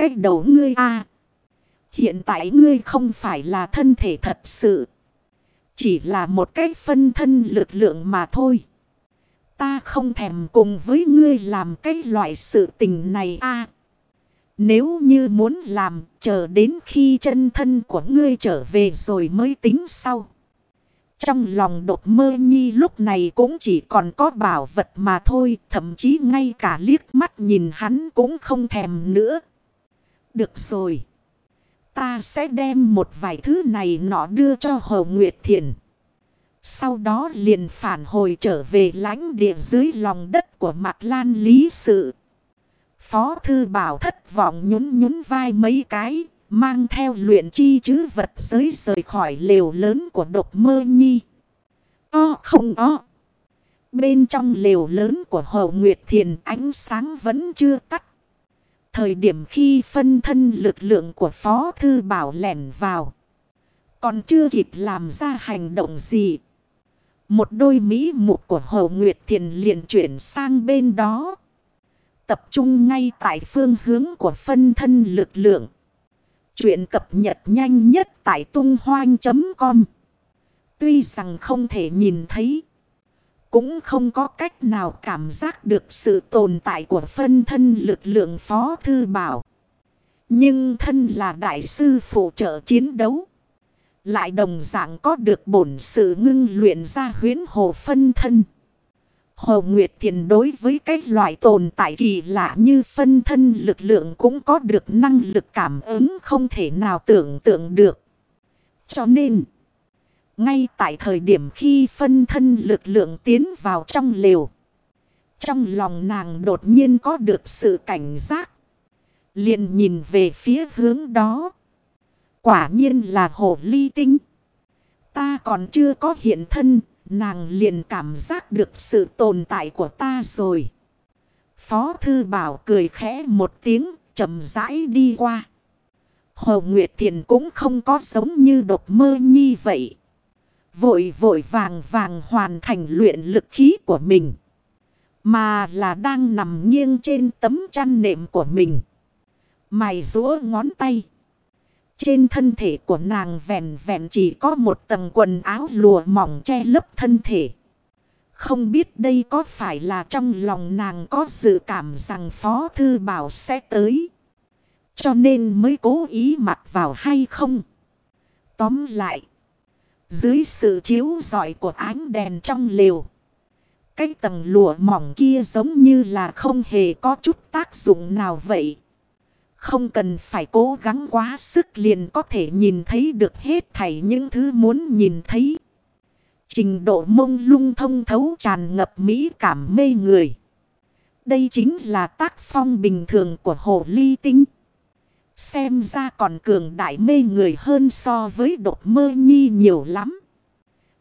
cái đầu ngươi a Hiện tại ngươi không phải là thân thể thật sự. Chỉ là một cái phân thân lực lượng mà thôi. Ta không thèm cùng với ngươi làm cái loại sự tình này a Nếu như muốn làm, chờ đến khi chân thân của ngươi trở về rồi mới tính sau. Trong lòng đột mơ nhi lúc này cũng chỉ còn có bảo vật mà thôi. Thậm chí ngay cả liếc mắt nhìn hắn cũng không thèm nữa. Được rồi. Ta sẽ đem một vài thứ này nọ đưa cho Hồ Nguyệt Thiền. Sau đó liền phản hồi trở về lãnh địa dưới lòng đất của Mạc Lan Lý Sự. Phó thư bảo thất vọng nhún nhún vai mấy cái, mang theo luyện chi chứ vật giới rời khỏi lều lớn của độc mơ nhi. O không o. Bên trong lều lớn của Hồ Nguyệt Thiền ánh sáng vẫn chưa tắt. Thời điểm khi phân thân lực lượng của Phó Thư Bảo lẻn vào. Còn chưa kịp làm ra hành động gì. Một đôi mỹ mục của Hồ Nguyệt Thiền liền chuyển sang bên đó. Tập trung ngay tại phương hướng của phân thân lực lượng. Chuyện cập nhật nhanh nhất tại tung hoang.com. Tuy rằng không thể nhìn thấy. Cũng không có cách nào cảm giác được sự tồn tại của phân thân lực lượng phó thư bảo. Nhưng thân là đại sư phụ trợ chiến đấu. Lại đồng dạng có được bổn sự ngưng luyện ra huyến hồ phân thân. Hồ Nguyệt Thiền đối với cái loại tồn tại kỳ lạ như phân thân lực lượng cũng có được năng lực cảm ứng không thể nào tưởng tượng được. Cho nên, ngay tại thời điểm khi phân thân lực lượng tiến vào trong lều, trong lòng nàng đột nhiên có được sự cảnh giác. liền nhìn về phía hướng đó. Quả nhiên là hồ ly tinh. Ta còn chưa có hiện thân, nàng liền cảm giác được sự tồn tại của ta rồi. Phó thư bảo cười khẽ một tiếng, chậm rãi đi qua. Hồ Nguyệt Thiền cũng không có giống như đột mơ nhi vậy. Vội vội vàng vàng hoàn thành luyện lực khí của mình. Mà là đang nằm nghiêng trên tấm chăn nệm của mình. Mày rúa ngón tay. Trên thân thể của nàng vẹn vẹn chỉ có một tầng quần áo lùa mỏng che lấp thân thể. Không biết đây có phải là trong lòng nàng có dự cảm rằng Phó Thư Bảo sẽ tới. Cho nên mới cố ý mặc vào hay không. Tóm lại. Dưới sự chiếu rọi của ánh đèn trong lều. Cái tầng lụa mỏng kia giống như là không hề có chút tác dụng nào vậy. Không cần phải cố gắng quá sức liền có thể nhìn thấy được hết thảy những thứ muốn nhìn thấy. Trình độ mông lung thông thấu tràn ngập mỹ cảm mê người. Đây chính là tác phong bình thường của hồ ly tinh. Xem ra còn cường đại mê người hơn so với đột mơ nhi nhiều lắm.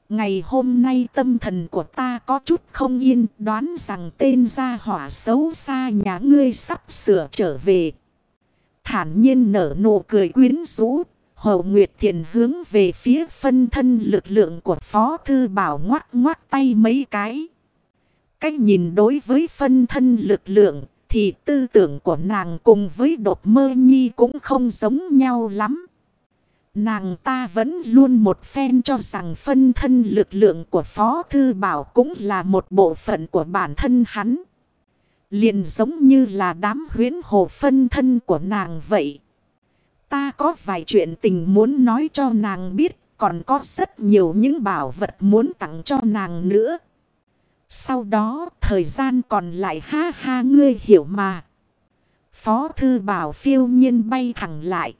Ngày hôm nay tâm thần của ta có chút không yên, đoán rằng tên gia hỏa xấu xa nhà ngươi sắp sửa trở về. Thản nhiên nở nụ cười quyến rũ. hậu Nguyệt Thiền hướng về phía phân thân lực lượng của Phó Thư Bảo ngoắt ngoắt tay mấy cái. Cách nhìn đối với phân thân lực lượng thì tư tưởng của nàng cùng với đột mơ nhi cũng không giống nhau lắm. Nàng ta vẫn luôn một phen cho rằng phân thân lực lượng của Phó Thư Bảo cũng là một bộ phận của bản thân hắn. Liền giống như là đám huyến hồ phân thân của nàng vậy. Ta có vài chuyện tình muốn nói cho nàng biết. Còn có rất nhiều những bảo vật muốn tặng cho nàng nữa. Sau đó, thời gian còn lại ha ha ngươi hiểu mà. Phó thư bảo phiêu nhiên bay thẳng lại.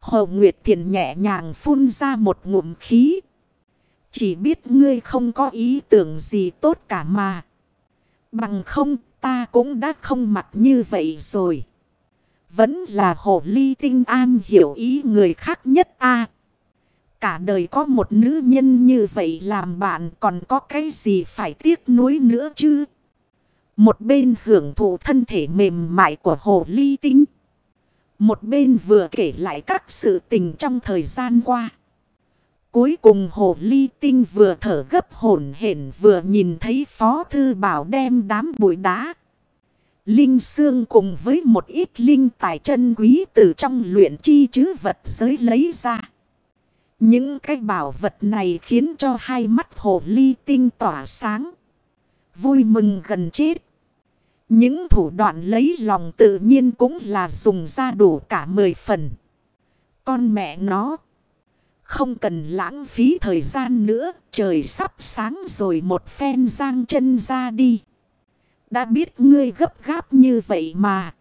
Hồ Nguyệt Thiền nhẹ nhàng phun ra một ngụm khí. Chỉ biết ngươi không có ý tưởng gì tốt cả mà. Bằng không, ta cũng đã không mặc như vậy rồi. Vẫn là hồ ly tinh an hiểu ý người khác nhất a Cả đời có một nữ nhân như vậy làm bạn còn có cái gì phải tiếc nuối nữa chứ? Một bên hưởng thụ thân thể mềm mại của hồ ly tinh. Một bên vừa kể lại các sự tình trong thời gian qua. Cuối cùng hồ ly tinh vừa thở gấp hổn hển vừa nhìn thấy phó thư bảo đem đám bụi đá. Linh xương cùng với một ít linh tài chân quý từ trong luyện chi chứ vật giới lấy ra. Những cái bảo vật này khiến cho hai mắt hồ ly tinh tỏa sáng. Vui mừng gần chết. Những thủ đoạn lấy lòng tự nhiên cũng là dùng ra đủ cả mười phần. Con mẹ nó. Không cần lãng phí thời gian nữa. Trời sắp sáng rồi một phen giang chân ra đi. Đã biết ngươi gấp gáp như vậy mà.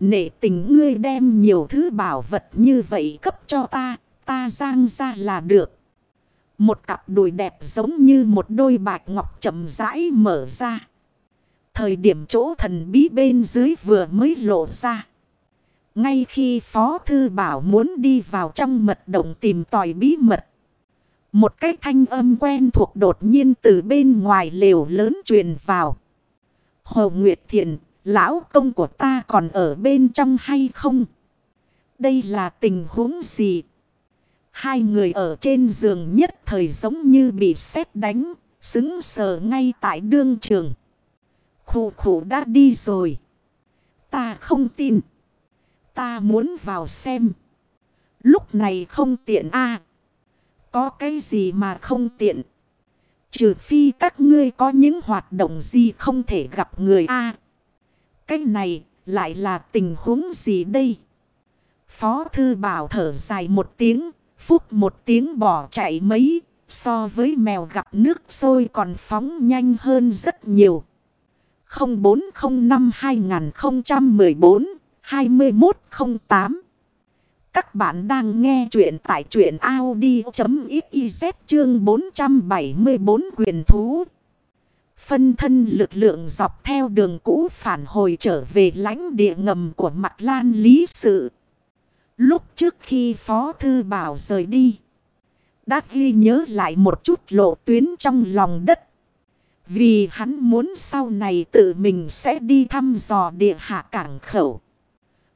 Nể tình ngươi đem nhiều thứ bảo vật như vậy cấp cho ta. Ta giang ra là được. Một cặp đùi đẹp giống như một đôi bạch ngọc chậm rãi mở ra. Thời điểm chỗ thần bí bên dưới vừa mới lộ ra. Ngay khi Phó Thư Bảo muốn đi vào trong mật động tìm tòi bí mật. Một cái thanh âm quen thuộc đột nhiên từ bên ngoài lều lớn truyền vào. Hồ Nguyệt Thiện, lão công của ta còn ở bên trong hay không? Đây là tình huống gì? Hai người ở trên giường nhất thời giống như bị sét đánh, xứng sờ ngay tại đương trường. Khủ khủ đã đi rồi. Ta không tin. Ta muốn vào xem. Lúc này không tiện a Có cái gì mà không tiện. Trừ phi các ngươi có những hoạt động gì không thể gặp người a Cái này lại là tình huống gì đây? Phó thư bảo thở dài một tiếng. Phúc một tiếng bỏ chạy mấy. So với mèo gặp nước sôi còn phóng nhanh hơn rất nhiều. 0405-2014-2108 Các bạn đang nghe chuyện tại chuyện Audi.xyz chương 474 quyền thú. Phân thân lực lượng dọc theo đường cũ phản hồi trở về lãnh địa ngầm của mặt lan lý sự. Lúc trước khi Phó Thư Bảo rời đi. Đã ghi nhớ lại một chút lộ tuyến trong lòng đất. Vì hắn muốn sau này tự mình sẽ đi thăm dò địa hạ cảng khẩu.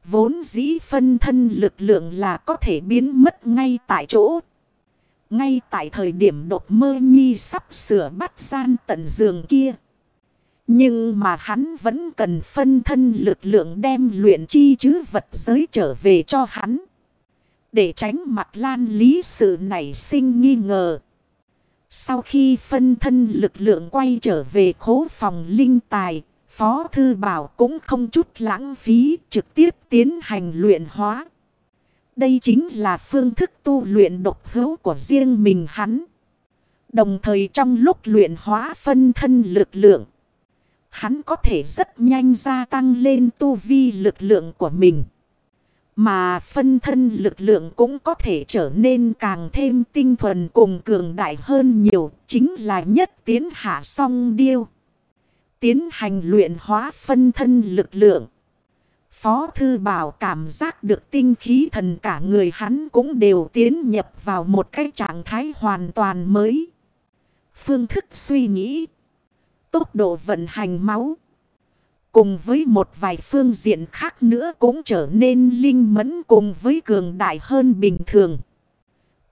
Vốn dĩ phân thân lực lượng là có thể biến mất ngay tại chỗ. Ngay tại thời điểm đột mơ nhi sắp sửa bắt gian tận giường kia. Nhưng mà hắn vẫn cần phân thân lực lượng đem luyện chi chứ vật giới trở về cho hắn. Để tránh mặt lan lý sự nảy sinh nghi ngờ. Sau khi phân thân lực lượng quay trở về khố phòng linh tài, Phó Thư Bảo cũng không chút lãng phí trực tiếp tiến hành luyện hóa. Đây chính là phương thức tu luyện độc hữu của riêng mình hắn. Đồng thời trong lúc luyện hóa phân thân lực lượng, hắn có thể rất nhanh gia tăng lên tu vi lực lượng của mình. Mà phân thân lực lượng cũng có thể trở nên càng thêm tinh thuần cùng cường đại hơn nhiều. Chính là nhất tiến hạ song điêu. Tiến hành luyện hóa phân thân lực lượng. Phó Thư Bảo cảm giác được tinh khí thần cả người hắn cũng đều tiến nhập vào một cái trạng thái hoàn toàn mới. Phương thức suy nghĩ. Tốc độ vận hành máu. Cùng với một vài phương diện khác nữa cũng trở nên linh mẫn cùng với cường đại hơn bình thường.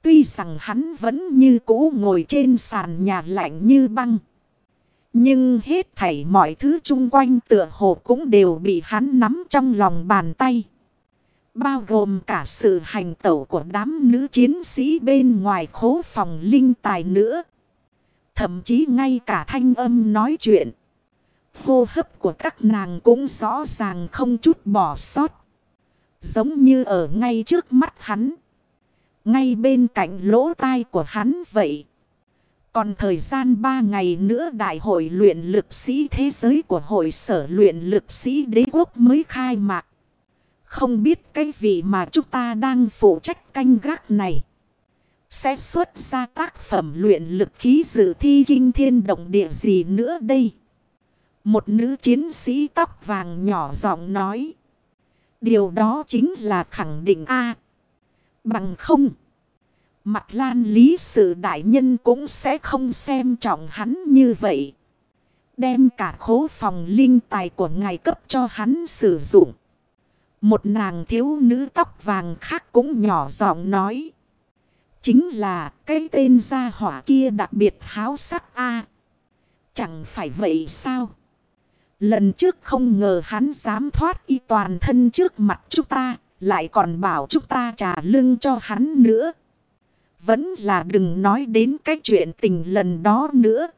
Tuy rằng hắn vẫn như cũ ngồi trên sàn nhà lạnh như băng. Nhưng hết thảy mọi thứ chung quanh tựa hồ cũng đều bị hắn nắm trong lòng bàn tay. Bao gồm cả sự hành tẩu của đám nữ chiến sĩ bên ngoài khố phòng linh tài nữa. Thậm chí ngay cả thanh âm nói chuyện. Hô hấp của các nàng cũng rõ ràng không chút bỏ sót. Giống như ở ngay trước mắt hắn. Ngay bên cạnh lỗ tai của hắn vậy. Còn thời gian 3 ngày nữa đại hội luyện lực sĩ thế giới của hội sở luyện lực sĩ đế quốc mới khai mạc. Không biết cái vị mà chúng ta đang phụ trách canh gác này. Sẽ xuất ra tác phẩm luyện lực khí dự thi kinh thiên động địa gì nữa đây. Một nữ chiến sĩ tóc vàng nhỏ giọng nói. Điều đó chính là khẳng định A. bằng không. Mặt lan lý sự đại nhân cũng sẽ không xem trọng hắn như vậy. Đem cả khố phòng linh tài của ngài cấp cho hắn sử dụng. Một nàng thiếu nữ tóc vàng khác cũng nhỏ giọng nói. Chính là cái tên gia hỏa kia đặc biệt háo sắc A. Chẳng phải vậy sao? Lần trước không ngờ hắn dám thoát y toàn thân trước mặt chúng ta. Lại còn bảo chúng ta trả lưng cho hắn nữa. Vẫn là đừng nói đến cái chuyện tình lần đó nữa.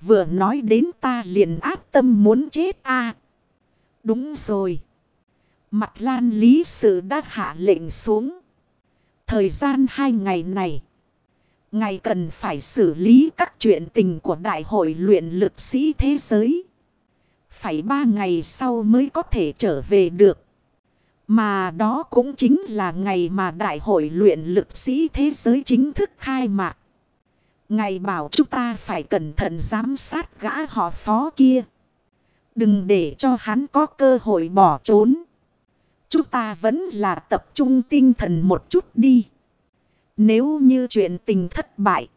Vừa nói đến ta liền ác tâm muốn chết a Đúng rồi. Mặt lan lý sự đã hạ lệnh xuống. Thời gian hai ngày này. Ngày cần phải xử lý các chuyện tình của đại hội luyện lực sĩ thế giới. Phải ba ngày sau mới có thể trở về được. Mà đó cũng chính là ngày mà đại hội luyện lực sĩ thế giới chính thức khai mạc. Ngày bảo chúng ta phải cẩn thận giám sát gã họ phó kia. Đừng để cho hắn có cơ hội bỏ trốn. Chúng ta vẫn là tập trung tinh thần một chút đi. Nếu như chuyện tình thất bại.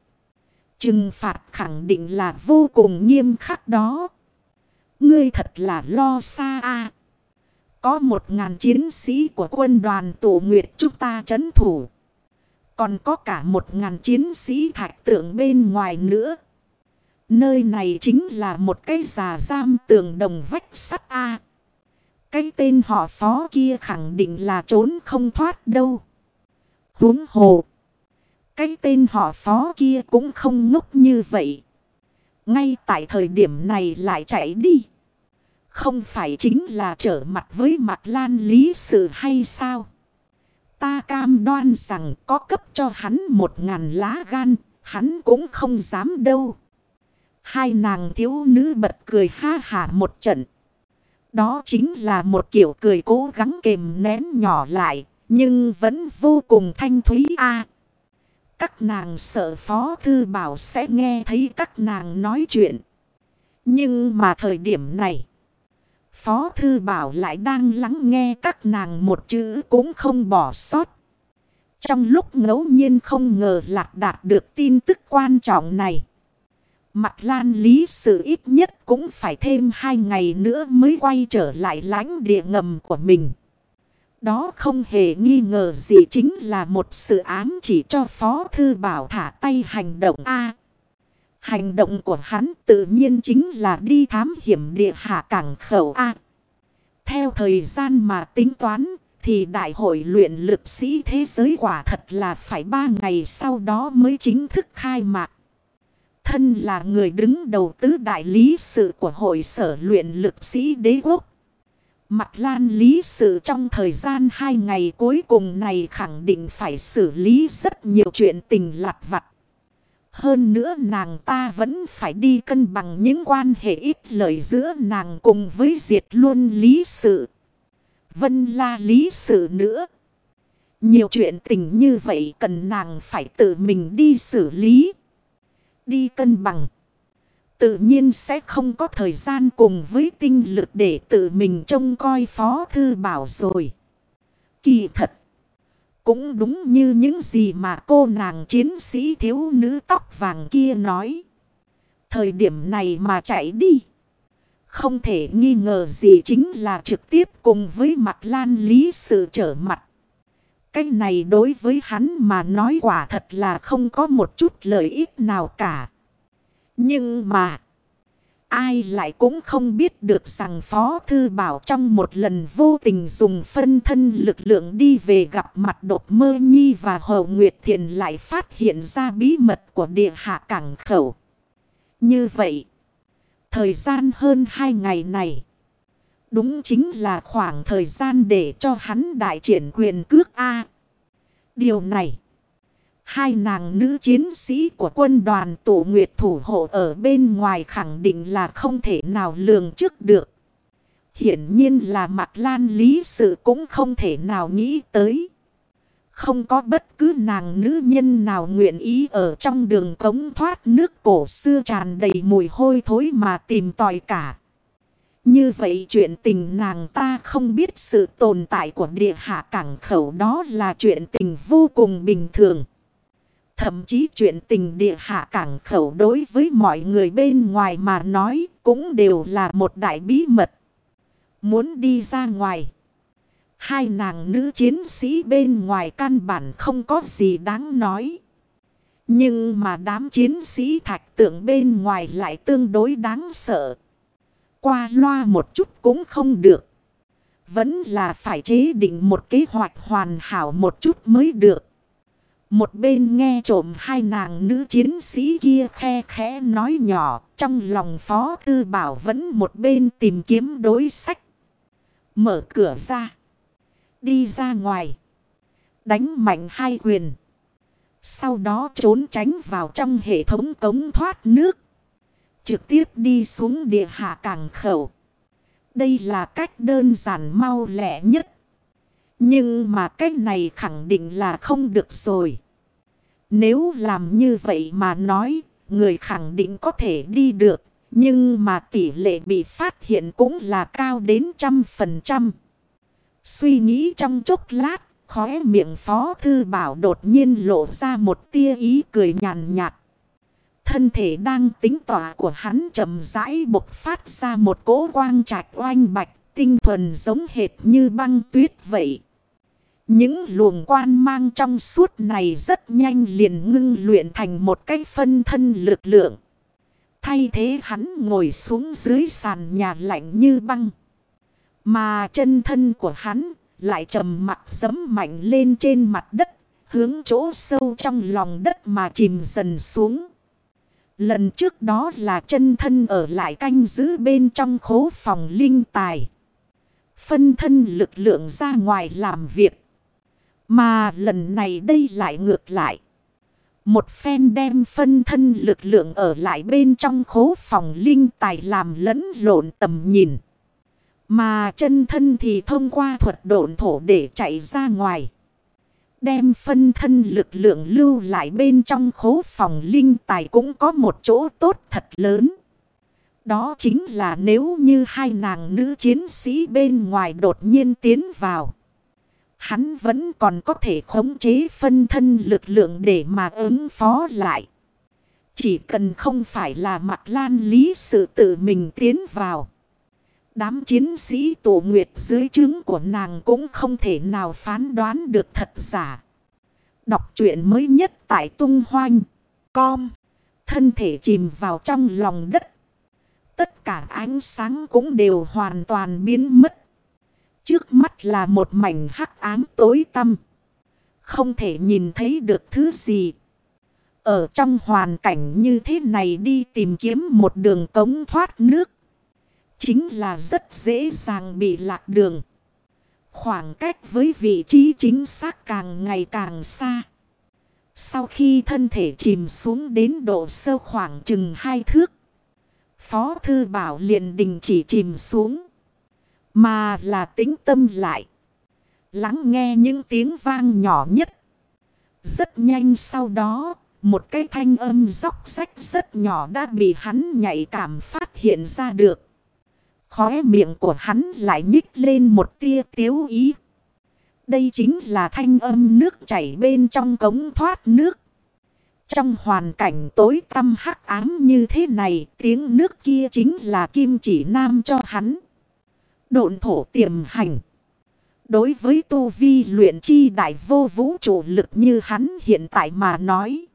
Trừng phạt khẳng định là vô cùng nghiêm khắc đó. Ngươi thật là lo xa a Có một ngàn chiến sĩ của quân đoàn tổ nguyệt chúng ta chấn thủ. Còn có cả một ngàn chiến sĩ thạch tượng bên ngoài nữa. Nơi này chính là một cái già giam tường đồng vách sắt A. Cái tên họ phó kia khẳng định là trốn không thoát đâu. Huống hồ. Cái tên họ phó kia cũng không ngốc như vậy. Ngay tại thời điểm này lại chạy đi. Không phải chính là trở mặt với mặt lan lý sự hay sao? Ta cam đoan rằng có cấp cho hắn một ngàn lá gan, hắn cũng không dám đâu. Hai nàng thiếu nữ bật cười ha hả một trận. Đó chính là một kiểu cười cố gắng kềm nén nhỏ lại, nhưng vẫn vô cùng thanh thúy a. các nàng sợ Phó Thư Bảo sẽ nghe thấy các nàng nói chuyện. Nhưng mà thời điểm này, Phó Thư Bảo lại đang lắng nghe các nàng một chữ cũng không bỏ sót. Trong lúc ngẫu nhiên không ngờ lạc đạt được tin tức quan trọng này. Mặt lan lý sự ít nhất cũng phải thêm hai ngày nữa mới quay trở lại lãnh địa ngầm của mình. Đó không hề nghi ngờ gì chính là một sự ám chỉ cho Phó Thư Bảo thả tay hành động A. Hành động của hắn tự nhiên chính là đi thám hiểm địa hạ cảng khẩu A. Theo thời gian mà tính toán, thì đại hội luyện lực sĩ thế giới quả thật là phải ba ngày sau đó mới chính thức khai mạc. Thân là người đứng đầu tứ đại lý sự của hội sở luyện lực sĩ đế quốc. Mặt lan lý sự trong thời gian hai ngày cuối cùng này khẳng định phải xử lý rất nhiều chuyện tình lặt vặt. Hơn nữa nàng ta vẫn phải đi cân bằng những quan hệ ít lợi giữa nàng cùng với diệt luôn lý sự. Vân la lý sự nữa. Nhiều chuyện tình như vậy cần nàng phải tự mình đi xử lý. Đi cân bằng. Tự nhiên sẽ không có thời gian cùng với tinh lực để tự mình trông coi phó thư bảo rồi. Kỳ thật. Cũng đúng như những gì mà cô nàng chiến sĩ thiếu nữ tóc vàng kia nói. Thời điểm này mà chạy đi. Không thể nghi ngờ gì chính là trực tiếp cùng với mặt lan lý sự trở mặt. Cái này đối với hắn mà nói quả thật là không có một chút lợi ích nào cả. Nhưng mà... Ai lại cũng không biết được rằng Phó Thư Bảo trong một lần vô tình dùng phân thân lực lượng đi về gặp mặt đột mơ nhi và Hồ Nguyệt Thiền lại phát hiện ra bí mật của địa hạ cảng khẩu. Như vậy, thời gian hơn hai ngày này, đúng chính là khoảng thời gian để cho hắn đại triển quyền cước A. Điều này, Hai nàng nữ chiến sĩ của quân đoàn tổ nguyệt thủ hộ ở bên ngoài khẳng định là không thể nào lường trước được. Hiển nhiên là mặt lan lý sự cũng không thể nào nghĩ tới. Không có bất cứ nàng nữ nhân nào nguyện ý ở trong đường cống thoát nước cổ xưa tràn đầy mùi hôi thối mà tìm tòi cả. Như vậy chuyện tình nàng ta không biết sự tồn tại của địa hạ cảng khẩu đó là chuyện tình vô cùng bình thường. Thậm chí chuyện tình địa hạ cảng khẩu đối với mọi người bên ngoài mà nói cũng đều là một đại bí mật. Muốn đi ra ngoài. Hai nàng nữ chiến sĩ bên ngoài căn bản không có gì đáng nói. Nhưng mà đám chiến sĩ thạch tượng bên ngoài lại tương đối đáng sợ. Qua loa một chút cũng không được. Vẫn là phải chế định một kế hoạch hoàn hảo một chút mới được. Một bên nghe trộm hai nàng nữ chiến sĩ kia khe khẽ nói nhỏ. Trong lòng phó tư bảo vẫn một bên tìm kiếm đối sách. Mở cửa ra. Đi ra ngoài. Đánh mạnh hai quyền. Sau đó trốn tránh vào trong hệ thống cống thoát nước. Trực tiếp đi xuống địa hạ cảng khẩu. Đây là cách đơn giản mau lẹ nhất. Nhưng mà cách này khẳng định là không được rồi. Nếu làm như vậy mà nói, người khẳng định có thể đi được. Nhưng mà tỷ lệ bị phát hiện cũng là cao đến trăm phần trăm. Suy nghĩ trong chốc lát, khóe miệng phó thư bảo đột nhiên lộ ra một tia ý cười nhàn nhạt. Thân thể đang tính tỏa của hắn chậm rãi bộc phát ra một cỗ quang trạch oanh bạch, tinh thuần giống hệt như băng tuyết vậy. Những luồng quan mang trong suốt này rất nhanh liền ngưng luyện thành một cái phân thân lực lượng. Thay thế hắn ngồi xuống dưới sàn nhà lạnh như băng. Mà chân thân của hắn lại trầm mặt dấm mạnh lên trên mặt đất, hướng chỗ sâu trong lòng đất mà chìm dần xuống. Lần trước đó là chân thân ở lại canh giữ bên trong khố phòng linh tài. Phân thân lực lượng ra ngoài làm việc. Mà lần này đây lại ngược lại. Một phen đem phân thân lực lượng ở lại bên trong khố phòng linh tài làm lẫn lộn tầm nhìn. Mà chân thân thì thông qua thuật độn thổ để chạy ra ngoài. Đem phân thân lực lượng lưu lại bên trong khố phòng linh tài cũng có một chỗ tốt thật lớn. Đó chính là nếu như hai nàng nữ chiến sĩ bên ngoài đột nhiên tiến vào. Hắn vẫn còn có thể khống chế phân thân lực lượng để mà ứng phó lại. Chỉ cần không phải là mặt lan lý sự tự mình tiến vào. Đám chiến sĩ tổ nguyệt dưới chứng của nàng cũng không thể nào phán đoán được thật giả. Đọc truyện mới nhất tại tung hoanh. Com. Thân thể chìm vào trong lòng đất. Tất cả ánh sáng cũng đều hoàn toàn biến mất. Trước mắt là một mảnh hắc ám tối tăm. Không thể nhìn thấy được thứ gì. Ở trong hoàn cảnh như thế này đi tìm kiếm một đường cống thoát nước. Chính là rất dễ dàng bị lạc đường. Khoảng cách với vị trí chính xác càng ngày càng xa. Sau khi thân thể chìm xuống đến độ sâu khoảng chừng hai thước. Phó thư bảo liền đình chỉ chìm xuống. Mà là tính tâm lại. Lắng nghe những tiếng vang nhỏ nhất. Rất nhanh sau đó, một cái thanh âm róc rách rất nhỏ đã bị hắn nhạy cảm phát hiện ra được. Khóe miệng của hắn lại nhích lên một tia tiếu ý. Đây chính là thanh âm nước chảy bên trong cống thoát nước. Trong hoàn cảnh tối tăm hắc ám như thế này, tiếng nước kia chính là kim chỉ nam cho hắn. Độn thổ tiềm hành. Đối với tu vi luyện chi đại vô vũ trụ lực như hắn hiện tại mà nói.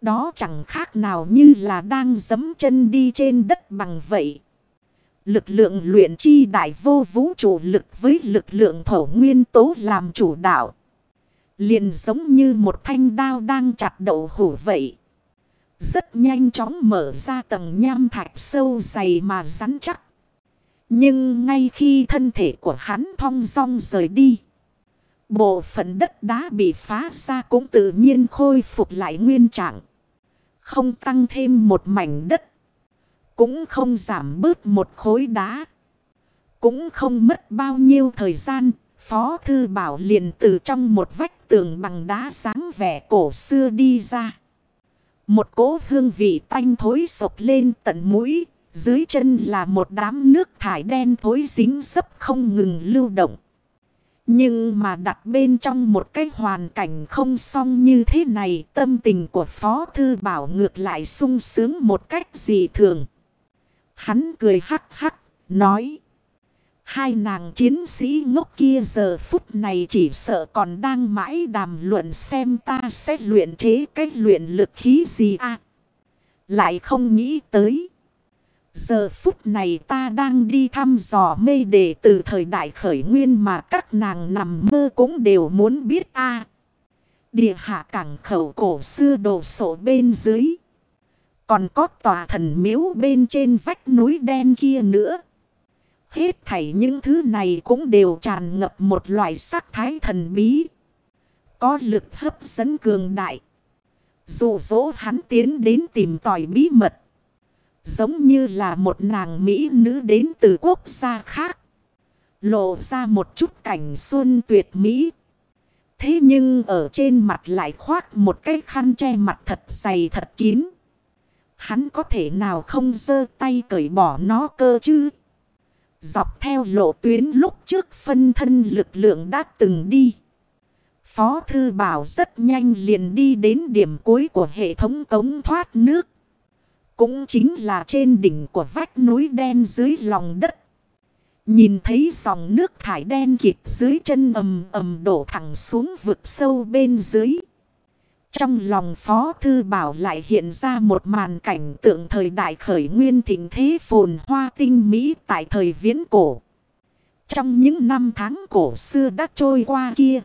Đó chẳng khác nào như là đang dấm chân đi trên đất bằng vậy. Lực lượng luyện chi đại vô vũ trụ lực với lực lượng thổ nguyên tố làm chủ đạo. Liền giống như một thanh đao đang chặt đậu hủ vậy. Rất nhanh chóng mở ra tầng nham thạch sâu dày mà rắn chắc. Nhưng ngay khi thân thể của hắn thong dong rời đi. Bộ phận đất đá bị phá ra cũng tự nhiên khôi phục lại nguyên trạng. Không tăng thêm một mảnh đất. Cũng không giảm bớt một khối đá. Cũng không mất bao nhiêu thời gian. Phó Thư Bảo liền từ trong một vách tường bằng đá sáng vẻ cổ xưa đi ra. Một cỗ hương vị tanh thối sộc lên tận mũi. Dưới chân là một đám nước thải đen thối dính dấp không ngừng lưu động. Nhưng mà đặt bên trong một cái hoàn cảnh không xong như thế này, tâm tình của Phó Thư Bảo ngược lại sung sướng một cách dị thường. Hắn cười hắc hắc, nói. Hai nàng chiến sĩ ngốc kia giờ phút này chỉ sợ còn đang mãi đàm luận xem ta sẽ luyện chế cái luyện lực khí gì à. Lại không nghĩ tới. Giờ phút này ta đang đi thăm dò mê đề từ thời đại khởi nguyên mà các nàng nằm mơ cũng đều muốn biết a Địa hạ cảng khẩu cổ xưa đồ sổ bên dưới. Còn có tòa thần miếu bên trên vách núi đen kia nữa. Hết thảy những thứ này cũng đều tràn ngập một loại sắc thái thần bí. Có lực hấp dẫn cường đại. Dù dỗ hắn tiến đến tìm tòi bí mật. Giống như là một nàng Mỹ nữ đến từ quốc gia khác. Lộ ra một chút cảnh xuân tuyệt mỹ. Thế nhưng ở trên mặt lại khoác một cái khăn che mặt thật dày thật kín. Hắn có thể nào không dơ tay cởi bỏ nó cơ chứ? Dọc theo lộ tuyến lúc trước phân thân lực lượng đã từng đi. Phó Thư Bảo rất nhanh liền đi đến điểm cuối của hệ thống cống thoát nước. Cũng chính là trên đỉnh của vách núi đen dưới lòng đất. Nhìn thấy dòng nước thải đen kịt dưới chân ầm ầm đổ thẳng xuống vực sâu bên dưới. Trong lòng Phó Thư Bảo lại hiện ra một màn cảnh tượng thời đại khởi nguyên thịnh thế phồn hoa tinh Mỹ tại thời viễn cổ. Trong những năm tháng cổ xưa đã trôi qua kia.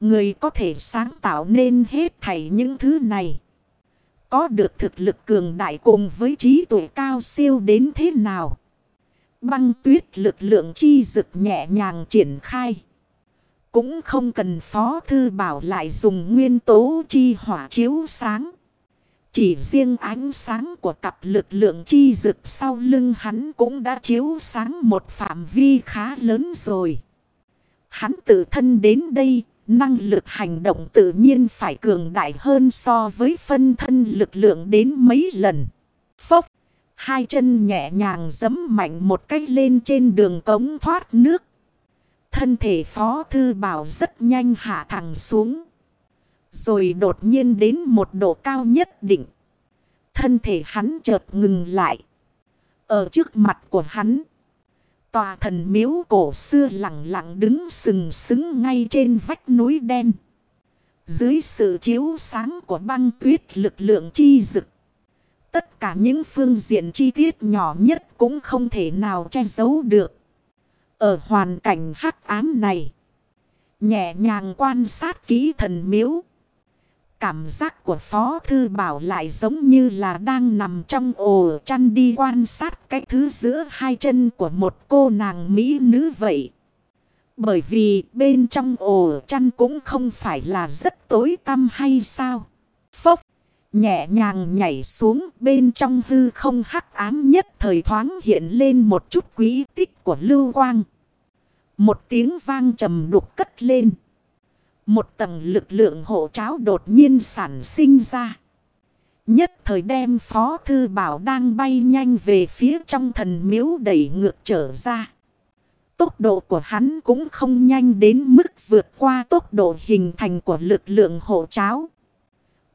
Người có thể sáng tạo nên hết thảy những thứ này. Có được thực lực cường đại cùng với trí tuệ cao siêu đến thế nào. Băng tuyết lực lượng chi dực nhẹ nhàng triển khai. Cũng không cần phó thư bảo lại dùng nguyên tố chi hỏa chiếu sáng. Chỉ riêng ánh sáng của cặp lực lượng chi dực sau lưng hắn cũng đã chiếu sáng một phạm vi khá lớn rồi. Hắn tự thân đến đây, năng lực hành động tự nhiên phải cường đại hơn so với phân thân lực lượng đến mấy lần. Phốc! Hai chân nhẹ nhàng giấm mạnh một cách lên trên đường cống thoát nước. Thân thể phó thư bảo rất nhanh hạ thẳng xuống. Rồi đột nhiên đến một độ cao nhất định. Thân thể hắn chợt ngừng lại. Ở trước mặt của hắn. Tòa thần miếu cổ xưa lặng lặng đứng sừng sững ngay trên vách núi đen. Dưới sự chiếu sáng của băng tuyết lực lượng chi dực. Tất cả những phương diện chi tiết nhỏ nhất cũng không thể nào che giấu được. Ở hoàn cảnh hắc ám này. Nhẹ nhàng quan sát kỹ thần miếu. Cảm giác của Phó Thư Bảo lại giống như là đang nằm trong ổ chăn đi quan sát cái thứ giữa hai chân của một cô nàng Mỹ nữ vậy. Bởi vì bên trong ổ chăn cũng không phải là rất tối tăm hay sao. Nhẹ nhàng nhảy xuống bên trong hư không hắc ám nhất thời thoáng hiện lên một chút quý tích của lưu quang. Một tiếng vang trầm đục cất lên. Một tầng lực lượng hộ cháo đột nhiên sản sinh ra. Nhất thời đem Phó Thư Bảo đang bay nhanh về phía trong thần miếu đẩy ngược trở ra. Tốc độ của hắn cũng không nhanh đến mức vượt qua tốc độ hình thành của lực lượng hộ cháo.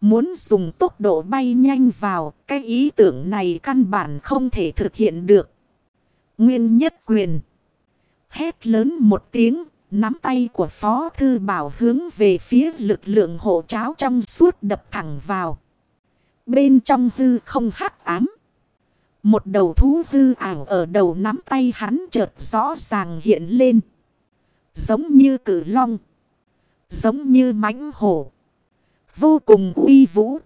Muốn dùng tốc độ bay nhanh vào, cái ý tưởng này căn bản không thể thực hiện được. Nguyên nhất quyền. Hét lớn một tiếng, nắm tay của Phó Thư Bảo hướng về phía lực lượng hộ cháo trong suốt đập thẳng vào. Bên trong hư không hắc ám. Một đầu thú hư ảo ở đầu nắm tay hắn chợt rõ ràng hiện lên. Giống như cử long. Giống như mãnh hổ. Vô cùng uy vũ.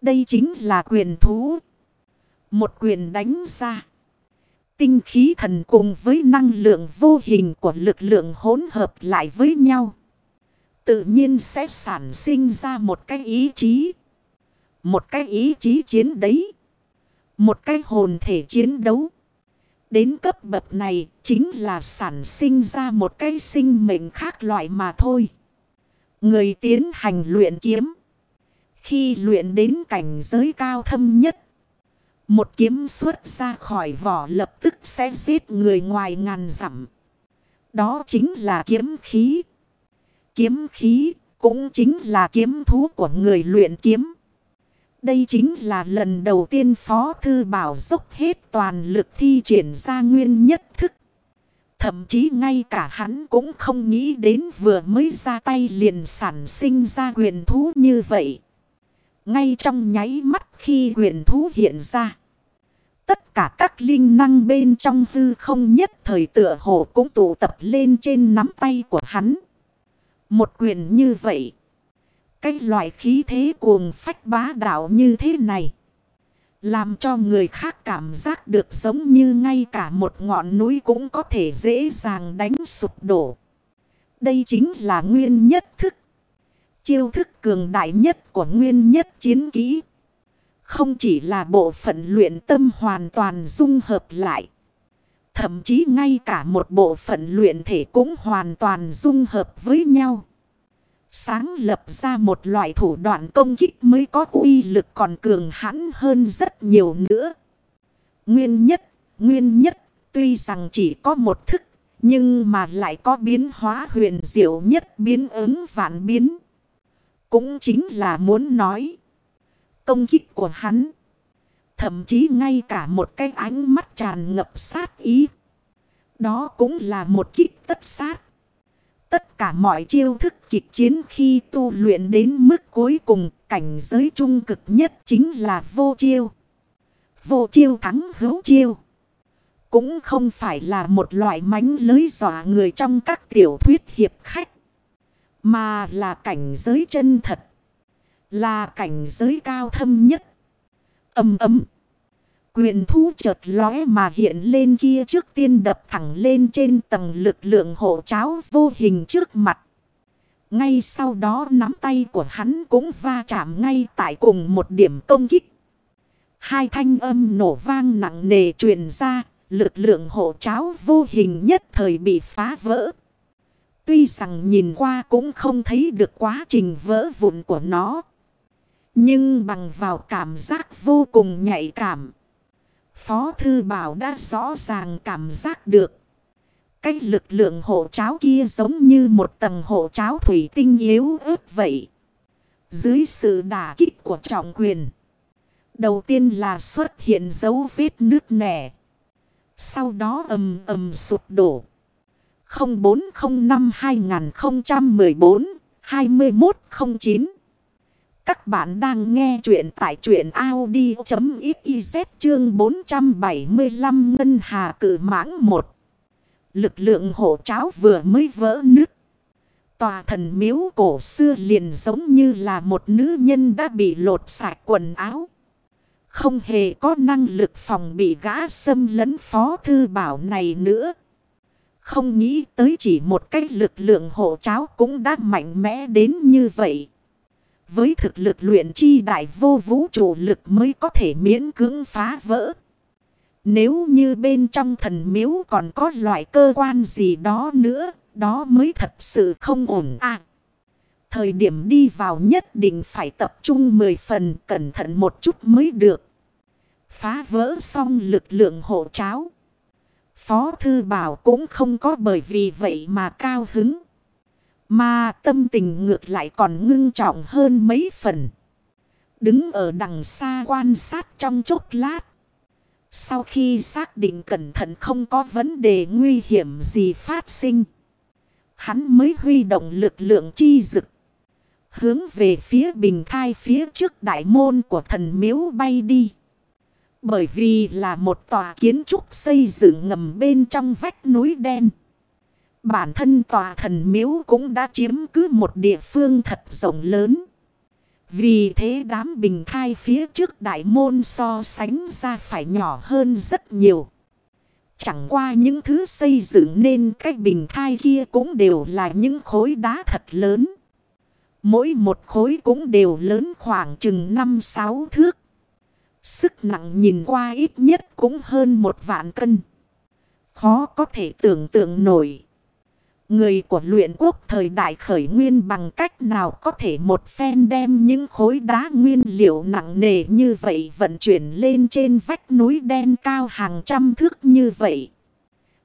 Đây chính là quyền thú. Một quyền đánh ra. Tinh khí thần cùng với năng lượng vô hình của lực lượng hỗn hợp lại với nhau. Tự nhiên sẽ sản sinh ra một cái ý chí. Một cái ý chí chiến đấy. Một cái hồn thể chiến đấu. Đến cấp bậc này chính là sản sinh ra một cái sinh mệnh khác loại mà thôi. Người tiến hành luyện kiếm. Khi luyện đến cảnh giới cao thâm nhất, một kiếm xuất ra khỏi vỏ lập tức sẽ giết người ngoài ngàn dặm. Đó chính là kiếm khí. Kiếm khí cũng chính là kiếm thú của người luyện kiếm. Đây chính là lần đầu tiên Phó Thư Bảo dốc hết toàn lực thi triển ra nguyên nhất thức. Thậm chí ngay cả hắn cũng không nghĩ đến vừa mới ra tay liền sản sinh ra quyền thú như vậy. Ngay trong nháy mắt khi quyền thú hiện ra. tất cả các linh năng bên trong hư không nhất thời tựa hồ cũng tụ tập lên trên nắm tay của hắn. Một quyền như vậy. Cái loại khí thế cuồng phách bá đạo như thế này. Làm cho người khác cảm giác được giống như ngay cả một ngọn núi cũng có thể dễ dàng đánh sụp đổ. Đây chính là nguyên nhất thức. Chiêu thức cường đại nhất của nguyên nhất chiến kỹ. Không chỉ là bộ phận luyện tâm hoàn toàn dung hợp lại. Thậm chí ngay cả một bộ phận luyện thể cũng hoàn toàn dung hợp với nhau. Sáng lập ra một loại thủ đoạn công kích mới có uy lực còn cường hãn hơn rất nhiều nữa. Nguyên nhất, nguyên nhất, tuy rằng chỉ có một thức, nhưng mà lại có biến hóa huyền diệu nhất biến ứng vạn biến. Cũng chính là muốn nói. Công kích của hắn. Thậm chí ngay cả một cái ánh mắt tràn ngập sát ý. Đó cũng là một kích tất sát. Tất cả mọi chiêu thức kịch chiến khi tu luyện đến mức cuối cùng, cảnh giới trung cực nhất chính là vô chiêu. Vô chiêu thắng hữu chiêu. Cũng không phải là một loại mánh lưới dọa người trong các tiểu thuyết hiệp khách. Mà là cảnh giới chân thật. Là cảnh giới cao thâm nhất. Âm ấm. Quyền thu chợt lóe mà hiện lên kia trước tiên đập thẳng lên trên tầng lực lượng hộ cháo vô hình trước mặt. Ngay sau đó nắm tay của hắn cũng va chạm ngay tại cùng một điểm công kích. Hai thanh âm nổ vang nặng nề truyền ra, lực lượng hộ cháo vô hình nhất thời bị phá vỡ. Tuy rằng nhìn qua cũng không thấy được quá trình vỡ vụn của nó. Nhưng bằng vào cảm giác vô cùng nhạy cảm. Phó Thư Bảo đã rõ ràng cảm giác được. Cái lực lượng hộ cháo kia giống như một tầng hộ cháo thủy tinh yếu ớt vậy. Dưới sự đả kích của trọng quyền. Đầu tiên là xuất hiện dấu vết nước nẻ. Sau đó ầm ầm sụp đổ. 0405 2014 2109 các bạn đang nghe chuyện tại chuyện Audi.xyz chương 475 Ngân Hà Cử Mãng 1. Lực lượng hộ cháo vừa mới vỡ nứt. Tòa thần miếu cổ xưa liền giống như là một nữ nhân đã bị lột sạch quần áo. Không hề có năng lực phòng bị gã xâm lấn phó thư bảo này nữa. Không nghĩ tới chỉ một cách lực lượng hộ cháo cũng đã mạnh mẽ đến như vậy. Với thực lực luyện chi đại vô vũ trụ lực mới có thể miễn cưỡng phá vỡ. Nếu như bên trong thần miếu còn có loại cơ quan gì đó nữa, đó mới thật sự không ổn à. Thời điểm đi vào nhất định phải tập trung 10 phần cẩn thận một chút mới được. Phá vỡ xong lực lượng hộ cháo. Phó Thư Bảo cũng không có bởi vì vậy mà cao hứng. Mà tâm tình ngược lại còn ngưng trọng hơn mấy phần. Đứng ở đằng xa quan sát trong chốc lát. Sau khi xác định cẩn thận không có vấn đề nguy hiểm gì phát sinh. Hắn mới huy động lực lượng chi dực. Hướng về phía bình thai phía trước đại môn của thần miếu bay đi. Bởi vì là một tòa kiến trúc xây dựng ngầm bên trong vách núi đen. Bản thân tòa thần miếu cũng đã chiếm cứ một địa phương thật rộng lớn. Vì thế đám bình thai phía trước đại môn so sánh ra phải nhỏ hơn rất nhiều. Chẳng qua những thứ xây dựng nên cái bình thai kia cũng đều là những khối đá thật lớn. Mỗi một khối cũng đều lớn khoảng chừng 5-6 thước. Sức nặng nhìn qua ít nhất cũng hơn một vạn cân. Khó có thể tưởng tượng nổi. Người của luyện quốc thời đại khởi nguyên bằng cách nào có thể một phen đem những khối đá nguyên liệu nặng nề như vậy vận chuyển lên trên vách núi đen cao hàng trăm thước như vậy.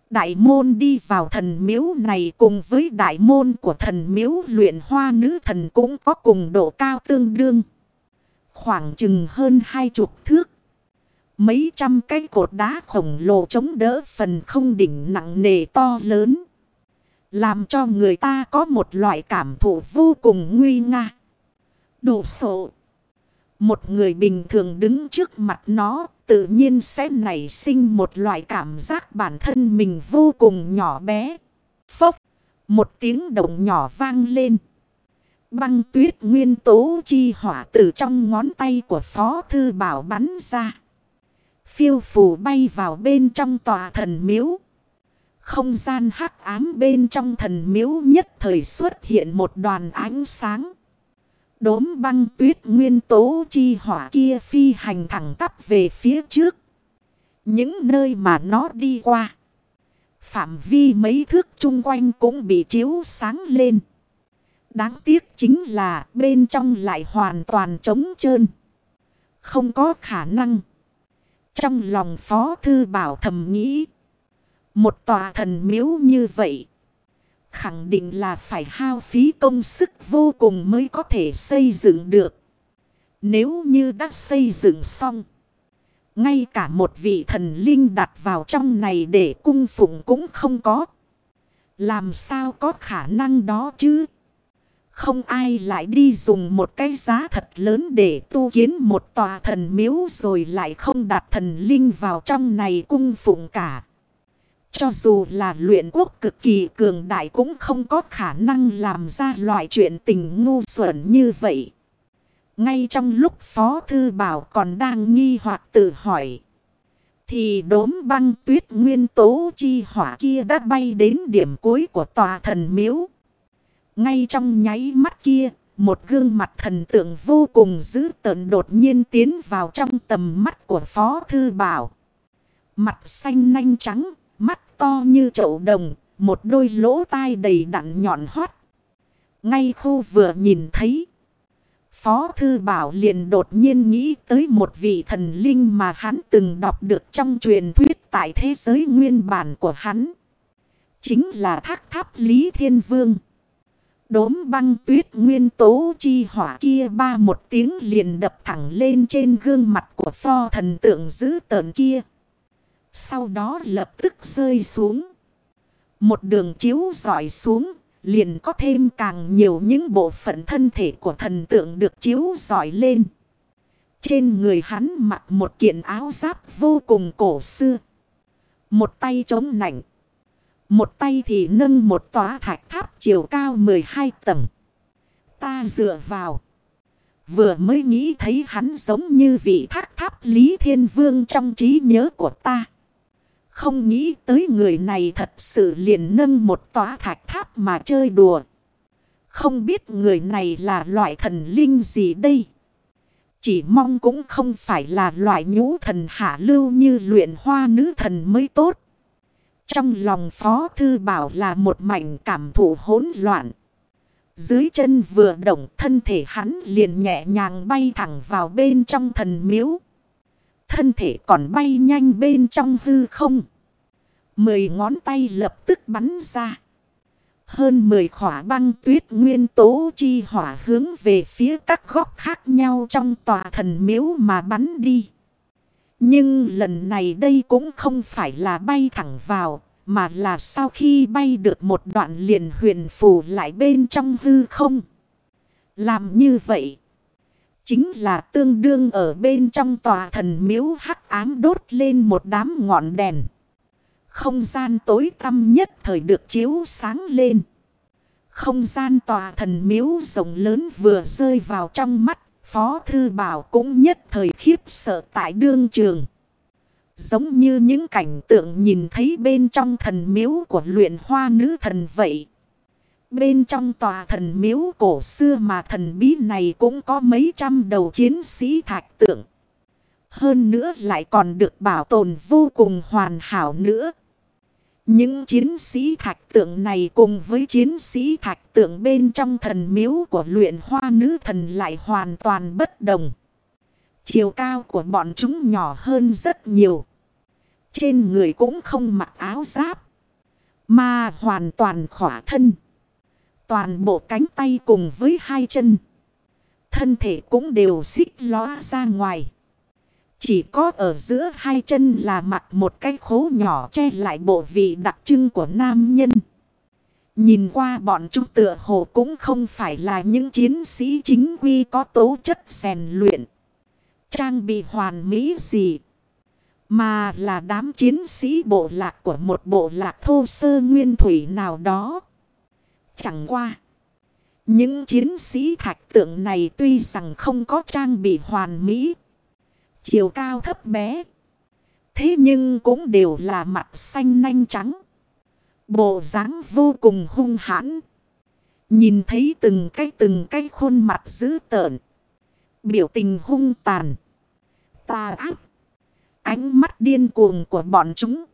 Đại môn đi vào thần miếu này cùng với đại môn của thần miếu luyện hoa nữ thần cũng có cùng độ cao tương đương. Khoảng chừng hơn hai chục thước. Mấy trăm cái cột đá khổng lồ chống đỡ phần không đỉnh nặng nề to lớn. Làm cho người ta có một loại cảm thụ vô cùng nguy nga. Đủ sộ. Một người bình thường đứng trước mặt nó, tự nhiên sẽ nảy sinh một loại cảm giác bản thân mình vô cùng nhỏ bé. Phốc, một tiếng động nhỏ vang lên. Băng tuyết nguyên tố chi hỏa từ trong ngón tay của Phó Thư Bảo bắn ra. Phiêu phù bay vào bên trong tòa thần miếu. Không gian hắc ám bên trong thần miếu nhất thời xuất hiện một đoàn ánh sáng. Đốm băng tuyết nguyên tố chi hỏa kia phi hành thẳng tắp về phía trước. Những nơi mà nó đi qua. Phạm vi mấy thước chung quanh cũng bị chiếu sáng lên. Đáng tiếc chính là bên trong lại hoàn toàn trống trơn. Không có khả năng. Trong lòng Phó Thư Bảo thầm nghĩ. Một tòa thần miếu như vậy. Khẳng định là phải hao phí công sức vô cùng mới có thể xây dựng được. Nếu như đã xây dựng xong. Ngay cả một vị thần linh đặt vào trong này để cung phụng cũng không có. Làm sao có khả năng đó chứ? Không ai lại đi dùng một cái giá thật lớn để tu kiến một tòa thần miếu rồi lại không đặt thần linh vào trong này cung phụng cả. Cho dù là luyện quốc cực kỳ cường đại cũng không có khả năng làm ra loại chuyện tình ngu xuẩn như vậy. Ngay trong lúc Phó Thư Bảo còn đang nghi hoặc tự hỏi. Thì đốm băng tuyết nguyên tố chi hỏa kia đã bay đến điểm cuối của tòa thần miếu. Ngay trong nháy mắt kia, một gương mặt thần tượng vô cùng dữ tợn đột nhiên tiến vào trong tầm mắt của Phó Thư Bảo. Mặt xanh nanh trắng, to như chậu đồng, một đôi lỗ tai đầy đặn nhọn hoắt. Ngay khu vừa nhìn thấy. Phó Thư Bảo liền đột nhiên nghĩ tới một vị thần linh mà hắn từng đọc được trong truyền thuyết tại thế giới nguyên bản của hắn. Chính là thác tháp Lý Thiên Vương. Đốm băng tuyết nguyên tố chi hỏa kia ba một tiếng liền đập thẳng lên trên gương mặt của pho thần tượng dữ tợn kia. Sau đó lập tức rơi xuống. Một đường chiếu dọi xuống, liền có thêm càng nhiều những bộ phận thân thể của thần tượng được chiếu dọi lên. Trên người hắn mặc một kiện áo giáp vô cùng cổ xưa. Một tay chống nảnh. Một tay thì nâng một tòa thạch tháp chiều cao 12 tầng. Ta dựa vào. Vừa mới nghĩ thấy hắn giống như vị thác tháp Lý Thiên Vương trong trí nhớ của ta. Không nghĩ tới người này thật sự liền nâng một tòa thạch tháp mà chơi đùa. Không biết người này là loại thần linh gì đây. Chỉ mong cũng không phải là loại nhũ thần hạ lưu như luyện hoa nữ thần mới tốt. Trong lòng Phó Thư Bảo là một mảnh cảm thụ hỗn loạn. Dưới chân vừa động, thân thể hắn liền nhẹ nhàng bay thẳng vào bên trong thần miếu. Thân thể còn bay nhanh bên trong hư không. Mười ngón tay lập tức bắn ra. Hơn mười khỏa băng tuyết nguyên tố chi hỏa hướng về phía các góc khác nhau trong tòa thần miếu mà bắn đi. Nhưng lần này đây cũng không phải là bay thẳng vào, mà là sau khi bay được một đoạn liền huyền phù lại bên trong hư không. Làm như vậy, chính là tương đương ở bên trong tòa thần miếu hắc ám đốt lên một đám ngọn đèn. Không gian tối tăm nhất thời được chiếu sáng lên. Không gian tòa thần miếu rộng lớn vừa rơi vào trong mắt, Phó Thư Bảo cũng nhất thời khiếp sợ tại đương trường. Giống như những cảnh tượng nhìn thấy bên trong thần miếu của luyện hoa nữ thần vậy. Bên trong tòa thần miếu cổ xưa mà thần bí này cũng có mấy trăm đầu chiến sĩ thạch tượng. Hơn nữa lại còn được bảo tồn vô cùng hoàn hảo nữa. Những chiến sĩ thạch tượng này cùng với chiến sĩ thạch tượng bên trong thần miếu của luyện hoa nữ thần lại hoàn toàn bất đồng. Chiều cao của bọn chúng nhỏ hơn rất nhiều. Trên người cũng không mặc áo giáp. Mà hoàn toàn khỏa thân. Toàn bộ cánh tay cùng với hai chân. Thân thể cũng đều xích lóa ra ngoài. Chỉ có ở giữa hai chân là mặc một cái khố nhỏ che lại bộ vị đặc trưng của nam nhân. Nhìn qua bọn chúng tựa hồ cũng không phải là những chiến sĩ chính quy có tố chất rèn luyện. Trang bị hoàn mỹ gì. Mà là đám chiến sĩ bộ lạc của một bộ lạc thô sơ nguyên thủy nào đó. Chẳng qua. Những chiến sĩ thạch tượng này tuy rằng không có trang bị hoàn mỹ. Chiều cao thấp bé. Thế nhưng cũng đều là mặt xanh nanh trắng. Bộ dáng vô cùng hung hãn. Nhìn thấy từng cái từng cái khuôn mặt dữ tợn. Biểu tình hung tàn. Tà ác. Ánh mắt điên cuồng của bọn chúng.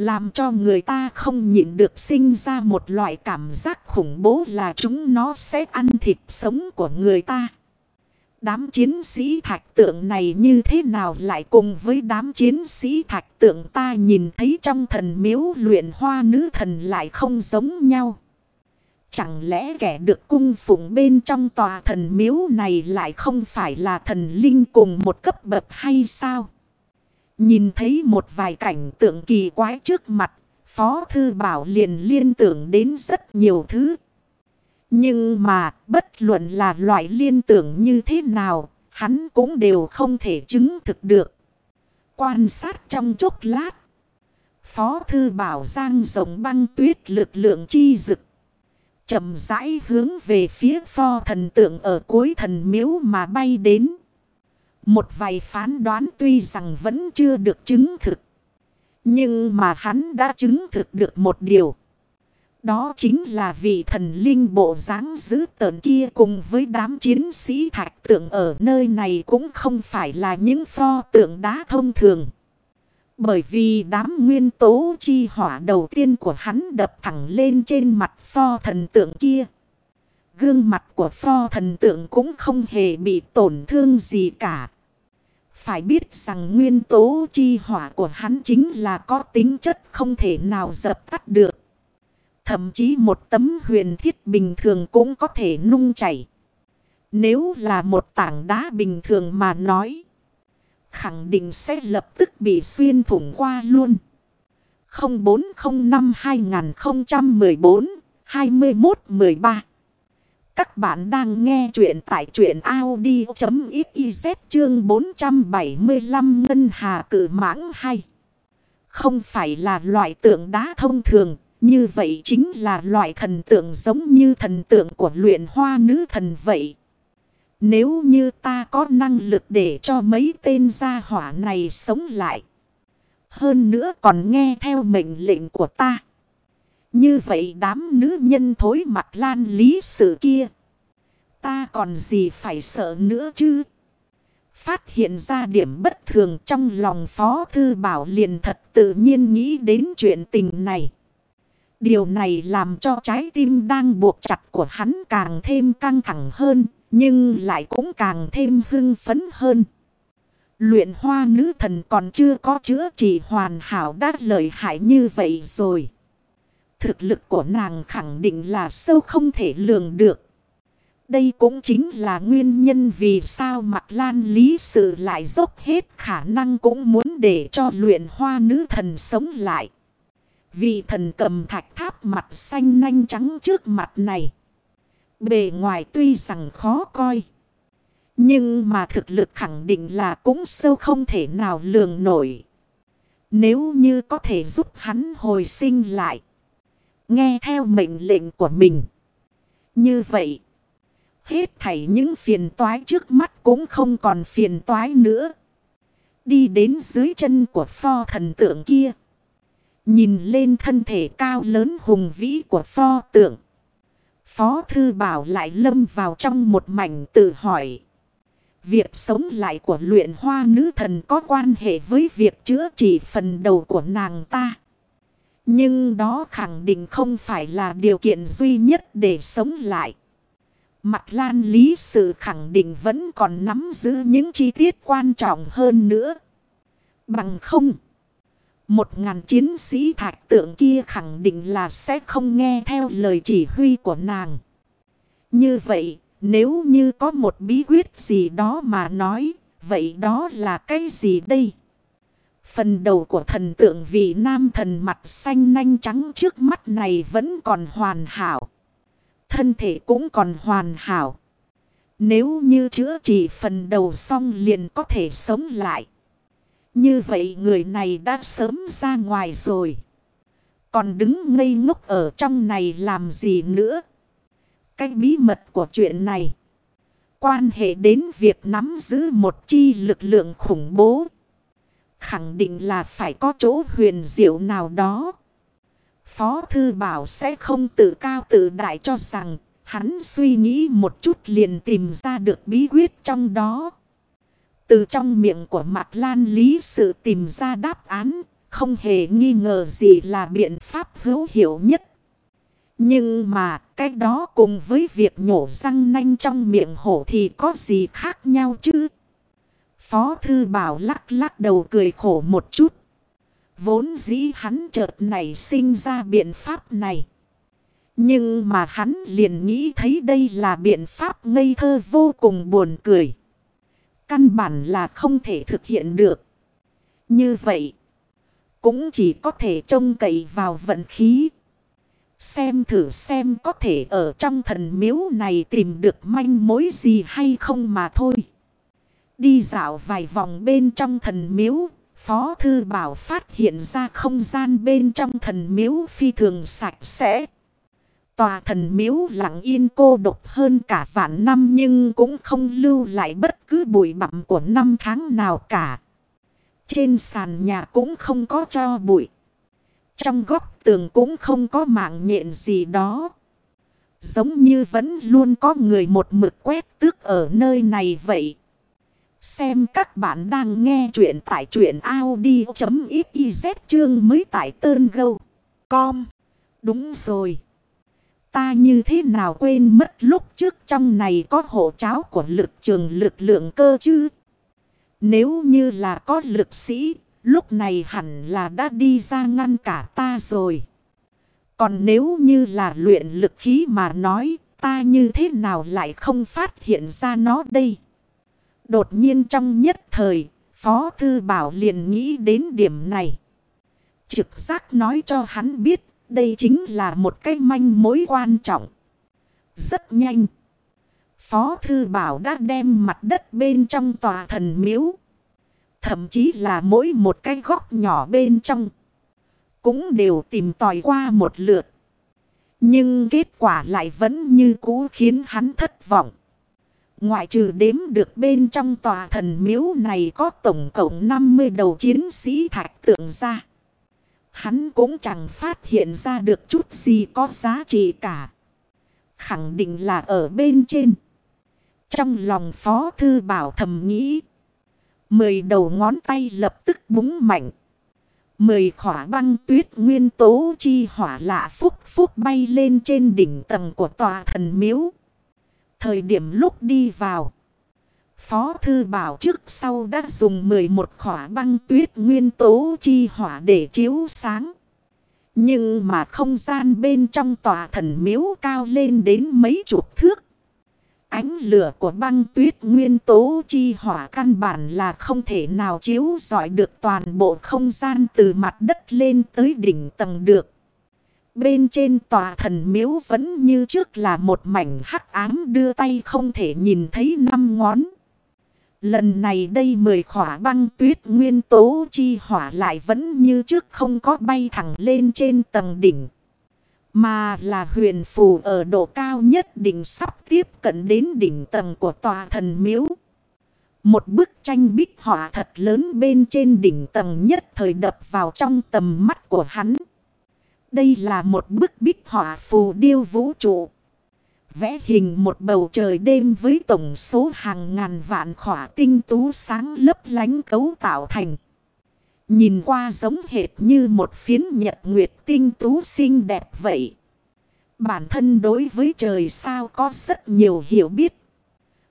Làm cho người ta không nhịn được sinh ra một loại cảm giác khủng bố là chúng nó sẽ ăn thịt sống của người ta. Đám chiến sĩ thạch tượng này như thế nào lại cùng với đám chiến sĩ thạch tượng ta nhìn thấy trong thần miếu luyện hoa nữ thần lại không giống nhau. Chẳng lẽ kẻ được cung phụng bên trong tòa thần miếu này lại không phải là thần linh cùng một cấp bậc hay sao? Nhìn thấy một vài cảnh tượng kỳ quái trước mặt, Phó Thư Bảo liền liên tưởng đến rất nhiều thứ. Nhưng mà bất luận là loại liên tưởng như thế nào, hắn cũng đều không thể chứng thực được. Quan sát trong chốc lát, Phó Thư Bảo Giang rộng băng tuyết lực lượng chi dực chậm rãi hướng về phía pho thần tượng ở cuối thần miếu mà bay đến. Một vài phán đoán tuy rằng vẫn chưa được chứng thực. Nhưng mà hắn đã chứng thực được một điều. Đó chính là vị thần linh bộ dáng giữ tờn kia cùng với đám chiến sĩ thạch tượng ở nơi này cũng không phải là những pho tượng đá thông thường. Bởi vì đám nguyên tố chi hỏa đầu tiên của hắn đập thẳng lên trên mặt pho thần tượng kia. Gương mặt của pho thần tượng cũng không hề bị tổn thương gì cả. Phải biết rằng nguyên tố chi hỏa của hắn chính là có tính chất không thể nào dập tắt được. Thậm chí một tấm huyền thiết bình thường cũng có thể nung chảy. Nếu là một tảng đá bình thường mà nói, khẳng định sẽ lập tức bị xuyên thủng qua luôn. 0405-2014-2113 các bạn đang nghe chuyện tại chuyện Audi.xyz chương 475 Ngân Hà Cử Mãng hay. Không phải là loại tượng đá thông thường, như vậy chính là loại thần tượng giống như thần tượng của luyện hoa nữ thần vậy. Nếu như ta có năng lực để cho mấy tên gia hỏa này sống lại. Hơn nữa còn nghe theo mệnh lệnh của ta. Như vậy đám nữ nhân thối mặt lan lý sự kia. Ta còn gì phải sợ nữa chứ? Phát hiện ra điểm bất thường trong lòng Phó Thư Bảo liền thật tự nhiên nghĩ đến chuyện tình này. Điều này làm cho trái tim đang buộc chặt của hắn càng thêm căng thẳng hơn. Nhưng lại cũng càng thêm hưng phấn hơn. Luyện hoa nữ thần còn chưa có chữa trị hoàn hảo đã lợi hại như vậy rồi. Thực lực của nàng khẳng định là sâu không thể lường được. Đây cũng chính là nguyên nhân vì sao mặt lan lý sự lại dốc hết khả năng cũng muốn để cho luyện hoa nữ thần sống lại. Vị thần cầm thạch tháp mặt xanh nanh trắng trước mặt này. Bề ngoài tuy rằng khó coi. Nhưng mà thực lực khẳng định là cũng sâu không thể nào lường nổi. Nếu như có thể giúp hắn hồi sinh lại. Nghe theo mệnh lệnh của mình. Như vậy. Hết thảy những phiền toái trước mắt cũng không còn phiền toái nữa. Đi đến dưới chân của pho thần tượng kia. Nhìn lên thân thể cao lớn hùng vĩ của pho tượng. Phó Thư Bảo lại lâm vào trong một mảnh tự hỏi. Việc sống lại của luyện hoa nữ thần có quan hệ với việc chữa trị phần đầu của nàng ta. Nhưng đó khẳng định không phải là điều kiện duy nhất để sống lại. Mặt lan lý sự khẳng định vẫn còn nắm giữ những chi tiết quan trọng hơn nữa. Bằng không. Một ngàn chiến sĩ thạch tượng kia khẳng định là sẽ không nghe theo lời chỉ huy của nàng. Như vậy, nếu như có một bí quyết gì đó mà nói, vậy đó là cái gì đây? Phần đầu của thần tượng vị nam thần mặt xanh nanh trắng trước mắt này vẫn còn hoàn hảo. Thân thể cũng còn hoàn hảo. Nếu như chữa trị phần đầu xong liền có thể sống lại. Như vậy người này đã sớm ra ngoài rồi. Còn đứng ngây ngốc ở trong này làm gì nữa? Cái bí mật của chuyện này. Quan hệ đến việc nắm giữ một chi lực lượng khủng bố. Khẳng định là phải có chỗ huyền diệu nào đó. Phó Thư Bảo sẽ không tự cao tự đại cho rằng hắn suy nghĩ một chút liền tìm ra được bí quyết trong đó. Từ trong miệng của Mạc Lan Lý sự tìm ra đáp án, không hề nghi ngờ gì là biện pháp hữu hiệu nhất. Nhưng mà cái đó cùng với việc nhổ răng nanh trong miệng hổ thì có gì khác nhau chứ? Phó Thư Bảo lắc lắc đầu cười khổ một chút. Vốn dĩ hắn chợt này sinh ra biện pháp này. Nhưng mà hắn liền nghĩ thấy đây là biện pháp ngây thơ vô cùng buồn cười. Căn bản là không thể thực hiện được. Như vậy, cũng chỉ có thể trông cậy vào vận khí. Xem thử xem có thể ở trong thần miếu này tìm được manh mối gì hay không mà thôi. Đi dạo vài vòng bên trong thần miếu, Phó Thư Bảo phát hiện ra không gian bên trong thần miếu phi thường sạch sẽ. Tòa thần miếu lặng yên cô độc hơn cả vạn năm nhưng cũng không lưu lại bất cứ bụi bặm của năm tháng nào cả. Trên sàn nhà cũng không có cho bụi. Trong góc tường cũng không có mạng nhện gì đó. Giống như vẫn luôn có người một mực quét tước ở nơi này vậy. Xem các bạn đang nghe chuyện tại chuyện Audi.xyz chương mới tại tơn gâu. Com. Đúng rồi. Ta như thế nào quên mất lúc trước trong này có hộ cháo của lực trường lực lượng cơ chứ? Nếu như là có lực sĩ, lúc này hẳn là đã đi ra ngăn cả ta rồi. Còn nếu như là luyện lực khí mà nói, ta như thế nào lại không phát hiện ra nó đây? Đột nhiên trong nhất thời, Phó Thư Bảo liền nghĩ đến điểm này. Trực giác nói cho hắn biết đây chính là một cái manh mối quan trọng. Rất nhanh. Phó Thư Bảo đã đem mặt đất bên trong tòa thần miếu. Thậm chí là mỗi một cái góc nhỏ bên trong. Cũng đều tìm tòi qua một lượt. Nhưng kết quả lại vẫn như cũ khiến hắn thất vọng. Ngoại trừ đếm được bên trong tòa thần miếu này có tổng cộng 50 đầu chiến sĩ thạch tượng ra. Hắn cũng chẳng phát hiện ra được chút gì có giá trị cả. Khẳng định là ở bên trên. Trong lòng Phó Thư Bảo thầm nghĩ. Mười đầu ngón tay lập tức búng mạnh. Mười khỏa băng tuyết nguyên tố chi hỏa lạ phúc phúc bay lên trên đỉnh tầng của tòa thần miếu. Thời điểm lúc đi vào. Phó Thư Bảo trước sau đã dùng 11 khỏa băng tuyết nguyên tố chi hỏa để chiếu sáng. Nhưng mà không gian bên trong tòa thần miếu cao lên đến mấy chục thước. Ánh lửa của băng tuyết nguyên tố chi hỏa căn bản là không thể nào chiếu dọi được toàn bộ không gian từ mặt đất lên tới đỉnh tầng được. Bên trên tòa thần miếu vẫn như trước là một mảnh hắc ám đưa tay không thể nhìn thấy năm ngón. Lần này đây mười khỏa băng tuyết nguyên tố chi hỏa lại vẫn như trước không có bay thẳng lên trên tầng đỉnh. Mà là huyền phù ở độ cao nhất đỉnh sắp tiếp cận đến đỉnh tầng của tòa thần miếu. Một bức tranh bích họa thật lớn bên trên đỉnh tầng nhất thời đập vào trong tầm mắt của hắn. Đây là một bức bích họa phù điêu vũ trụ. Vẽ hình một bầu trời đêm với tổng số hàng ngàn vạn khỏa tinh tú sáng lấp lánh cấu tạo thành. Nhìn qua giống hệt như một phiến nhật nguyệt tinh tú xinh đẹp vậy. Bản thân đối với trời sao có rất nhiều hiểu biết.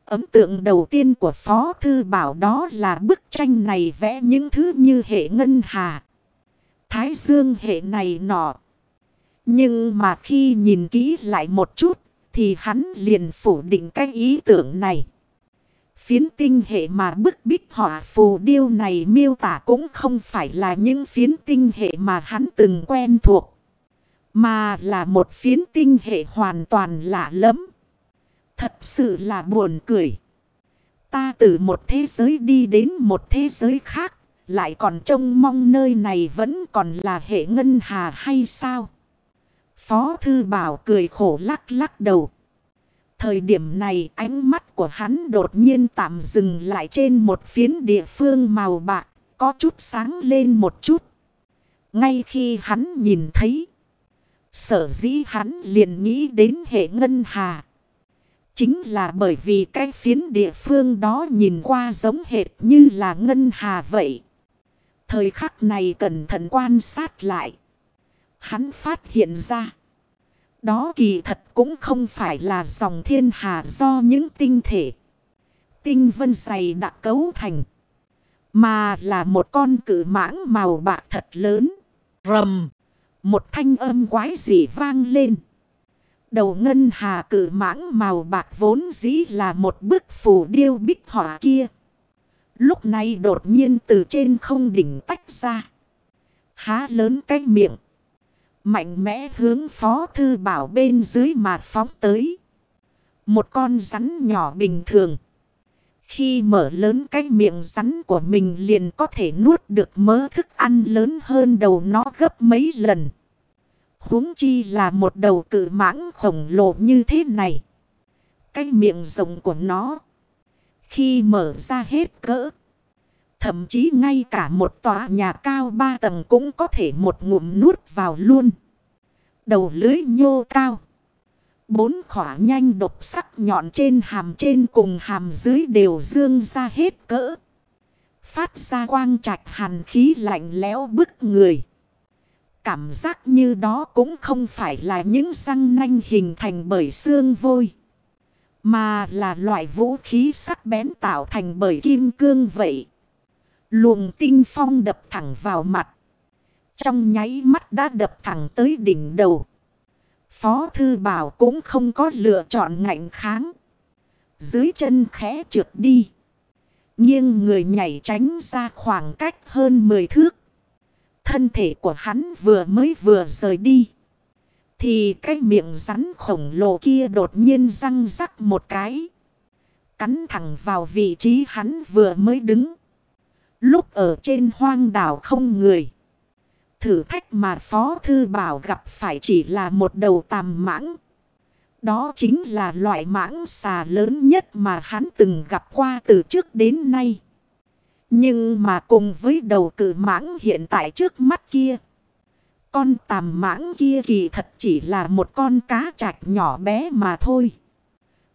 Ấm tượng đầu tiên của Phó Thư Bảo đó là bức tranh này vẽ những thứ như hệ ngân hà. Thái dương hệ này nọ. Nhưng mà khi nhìn kỹ lại một chút, thì hắn liền phủ định cái ý tưởng này. Phiến tinh hệ mà bức bích họa phù điêu này miêu tả cũng không phải là những phiến tinh hệ mà hắn từng quen thuộc. Mà là một phiến tinh hệ hoàn toàn lạ lẫm. Thật sự là buồn cười. Ta từ một thế giới đi đến một thế giới khác. Lại còn trông mong nơi này vẫn còn là hệ ngân hà hay sao? Phó thư bảo cười khổ lắc lắc đầu. Thời điểm này ánh mắt của hắn đột nhiên tạm dừng lại trên một phiến địa phương màu bạc, có chút sáng lên một chút. Ngay khi hắn nhìn thấy, sở dĩ hắn liền nghĩ đến hệ ngân hà. Chính là bởi vì cái phiến địa phương đó nhìn qua giống hệt như là ngân hà vậy. Thời khắc này cẩn thận quan sát lại. Hắn phát hiện ra. Đó kỳ thật cũng không phải là dòng thiên hà do những tinh thể. Tinh vân dày đã cấu thành. Mà là một con cử mãng màu bạc thật lớn. Rầm. Một thanh âm quái dị vang lên. Đầu ngân hà cử mãng màu bạc vốn dĩ là một bức phù điêu bích họa kia. Lúc này đột nhiên từ trên không đỉnh tách ra. Há lớn cái miệng. Mạnh mẽ hướng phó thư bảo bên dưới mà phóng tới. Một con rắn nhỏ bình thường. Khi mở lớn cái miệng rắn của mình liền có thể nuốt được mớ thức ăn lớn hơn đầu nó gấp mấy lần huống chi là một đầu cự mãng khổng lồ như thế này. Cái miệng rộng của nó. Khi mở ra hết cỡ. Thậm chí ngay cả một tòa nhà cao ba tầng cũng có thể một ngụm nuốt vào luôn. Đầu lưới nhô cao. Bốn khỏa nhanh độc sắc nhọn trên hàm trên cùng hàm dưới đều dương ra hết cỡ. Phát ra quang trạch hàn khí lạnh lẽo bức người. Cảm giác như đó cũng không phải là những răng nanh hình thành bởi xương vôi. Mà là loại vũ khí sắc bén tạo thành bởi kim cương vậy. Luồng tinh phong đập thẳng vào mặt. Trong nháy mắt đã đập thẳng tới đỉnh đầu. Phó thư bảo cũng không có lựa chọn ngạnh kháng. Dưới chân khẽ trượt đi. Nhưng người nhảy tránh ra khoảng cách hơn 10 thước. Thân thể của hắn vừa mới vừa rời đi. Thì cái miệng rắn khổng lồ kia đột nhiên răng rắc một cái. Cắn thẳng vào vị trí hắn vừa mới đứng. Lúc ở trên hoang đảo không người. Thử thách mà Phó Thư Bảo gặp phải chỉ là một đầu tàm mãng. Đó chính là loại mãng xà lớn nhất mà hắn từng gặp qua từ trước đến nay. Nhưng mà cùng với đầu cử mãng hiện tại trước mắt kia. Con tàm mãng kia kỳ thật chỉ là một con cá trạch nhỏ bé mà thôi.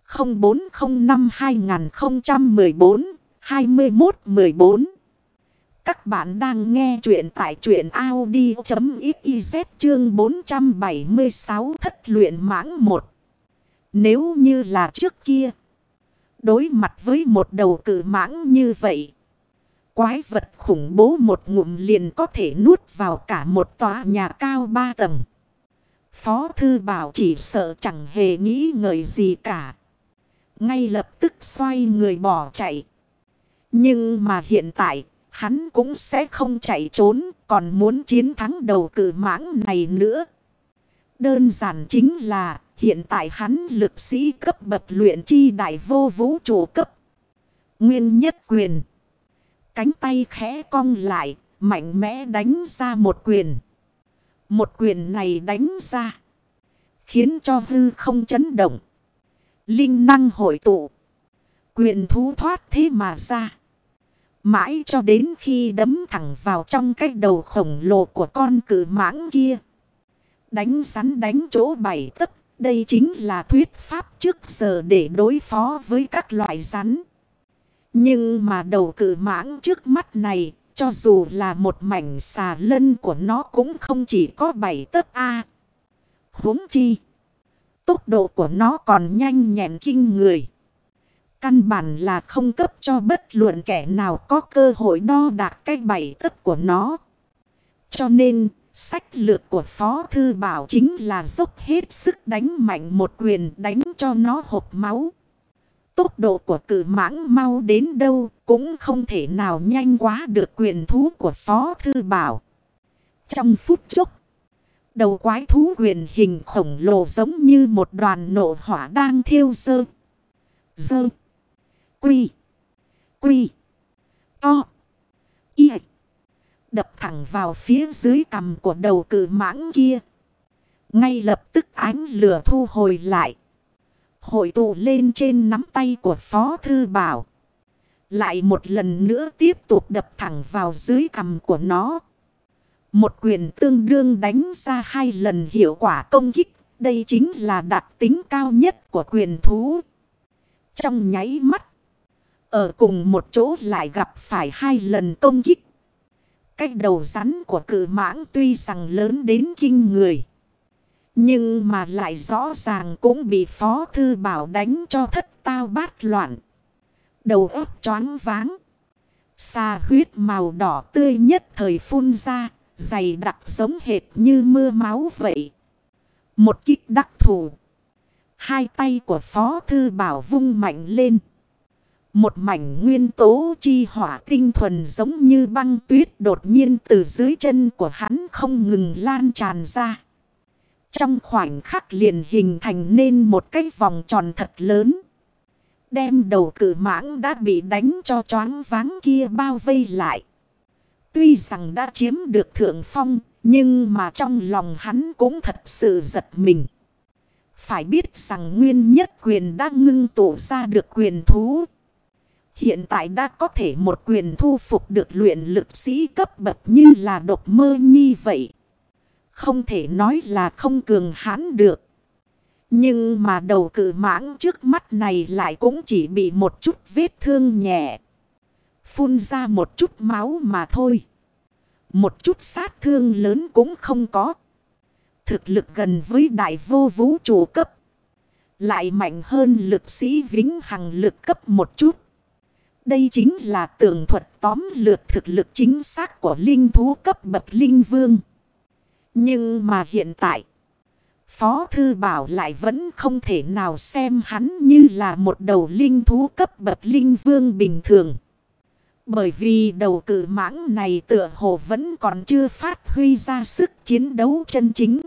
0405-2014-2114 các bạn đang nghe chuyện tại chuyện Audi.xyz chương 476 thất luyện mãng 1. Nếu như là trước kia, đối mặt với một đầu cử mãng như vậy, Quái vật khủng bố một ngụm liền có thể nuốt vào cả một tòa nhà cao ba tầng. Phó thư bảo chỉ sợ chẳng hề nghĩ ngợi gì cả. Ngay lập tức xoay người bỏ chạy. Nhưng mà hiện tại, hắn cũng sẽ không chạy trốn, còn muốn chiến thắng đầu cử mãng này nữa. Đơn giản chính là, hiện tại hắn lực sĩ cấp bậc luyện chi đại vô vũ trụ cấp. Nguyên nhất quyền. Cánh tay khẽ cong lại, mạnh mẽ đánh ra một quyền. Một quyền này đánh ra. Khiến cho hư không chấn động. Linh năng hội tụ. Quyền thú thoát thế mà ra. Mãi cho đến khi đấm thẳng vào trong cái đầu khổng lồ của con cử mãng kia. Đánh rắn đánh chỗ bảy tấc. Đây chính là thuyết pháp trước giờ để đối phó với các loại rắn. Nhưng mà đầu cử mãng trước mắt này, cho dù là một mảnh xà lân của nó cũng không chỉ có bảy tấc A. huống chi. Tốc độ của nó còn nhanh nhẹn kinh người. Căn bản là không cấp cho bất luận kẻ nào có cơ hội đo đạc cái bảy tấc của nó. Cho nên, sách lược của Phó Thư Bảo chính là dốc hết sức đánh mạnh một quyền đánh cho nó hộp máu. Tốc độ của cử mãng mau đến đâu cũng không thể nào nhanh quá được quyền thú của Phó Thư Bảo. Trong phút chốc, đầu quái thú quyền hình khổng lồ giống như một đoàn nộ hỏa đang thiêu dơ. Dơ. Quy. Quy. To. Y. đập thẳng vào phía dưới cằm của đầu cự mãng kia. Ngay lập tức ánh lửa thu hồi lại. Hội tụ lên trên nắm tay của Phó Thư Bảo. Lại một lần nữa tiếp tục đập thẳng vào dưới cằm của nó. Một quyền tương đương đánh ra hai lần hiệu quả công kích. Đây chính là đặc tính cao nhất của quyền thú. Trong nháy mắt. Ở cùng một chỗ lại gặp phải hai lần công kích. Cách đầu rắn của cự mãng tuy rằng lớn đến kinh người. Nhưng mà lại rõ ràng cũng bị Phó Thư Bảo đánh cho thất tao bát loạn. Đầu óc choáng váng. Xa huyết màu đỏ tươi nhất thời phun ra, dày đặc giống hệt như mưa máu vậy. Một kích đắc thủ. Hai tay của Phó Thư Bảo vung mạnh lên. Một mảnh nguyên tố chi hỏa tinh thuần giống như băng tuyết đột nhiên từ dưới chân của hắn không ngừng lan tràn ra. Trong khoảnh khắc liền hình thành nên một cái vòng tròn thật lớn. Đem đầu cử mãng đã bị đánh cho choáng váng kia bao vây lại. Tuy rằng đã chiếm được thượng phong, nhưng mà trong lòng hắn cũng thật sự giật mình. Phải biết rằng nguyên nhất quyền đã ngưng tụ ra được quyền thú. Hiện tại đã có thể một quyền thu phục được luyện lực sĩ cấp bậc như là độc mơ nhi vậy. Không thể nói là không cường hãn được. Nhưng mà đầu cử mãng trước mắt này lại cũng chỉ bị một chút vết thương nhẹ. Phun ra một chút máu mà thôi. Một chút sát thương lớn cũng không có. Thực lực gần với đại vô vũ trụ cấp. Lại mạnh hơn lực sĩ vĩnh hằng lực cấp một chút. Đây chính là tường thuật tóm lược thực lực chính xác của linh thú cấp bậc linh vương. Nhưng mà hiện tại, Phó Thư Bảo lại vẫn không thể nào xem hắn như là một đầu linh thú cấp bậc linh vương bình thường. Bởi vì đầu cử mãng này tựa hồ vẫn còn chưa phát huy ra sức chiến đấu chân chính.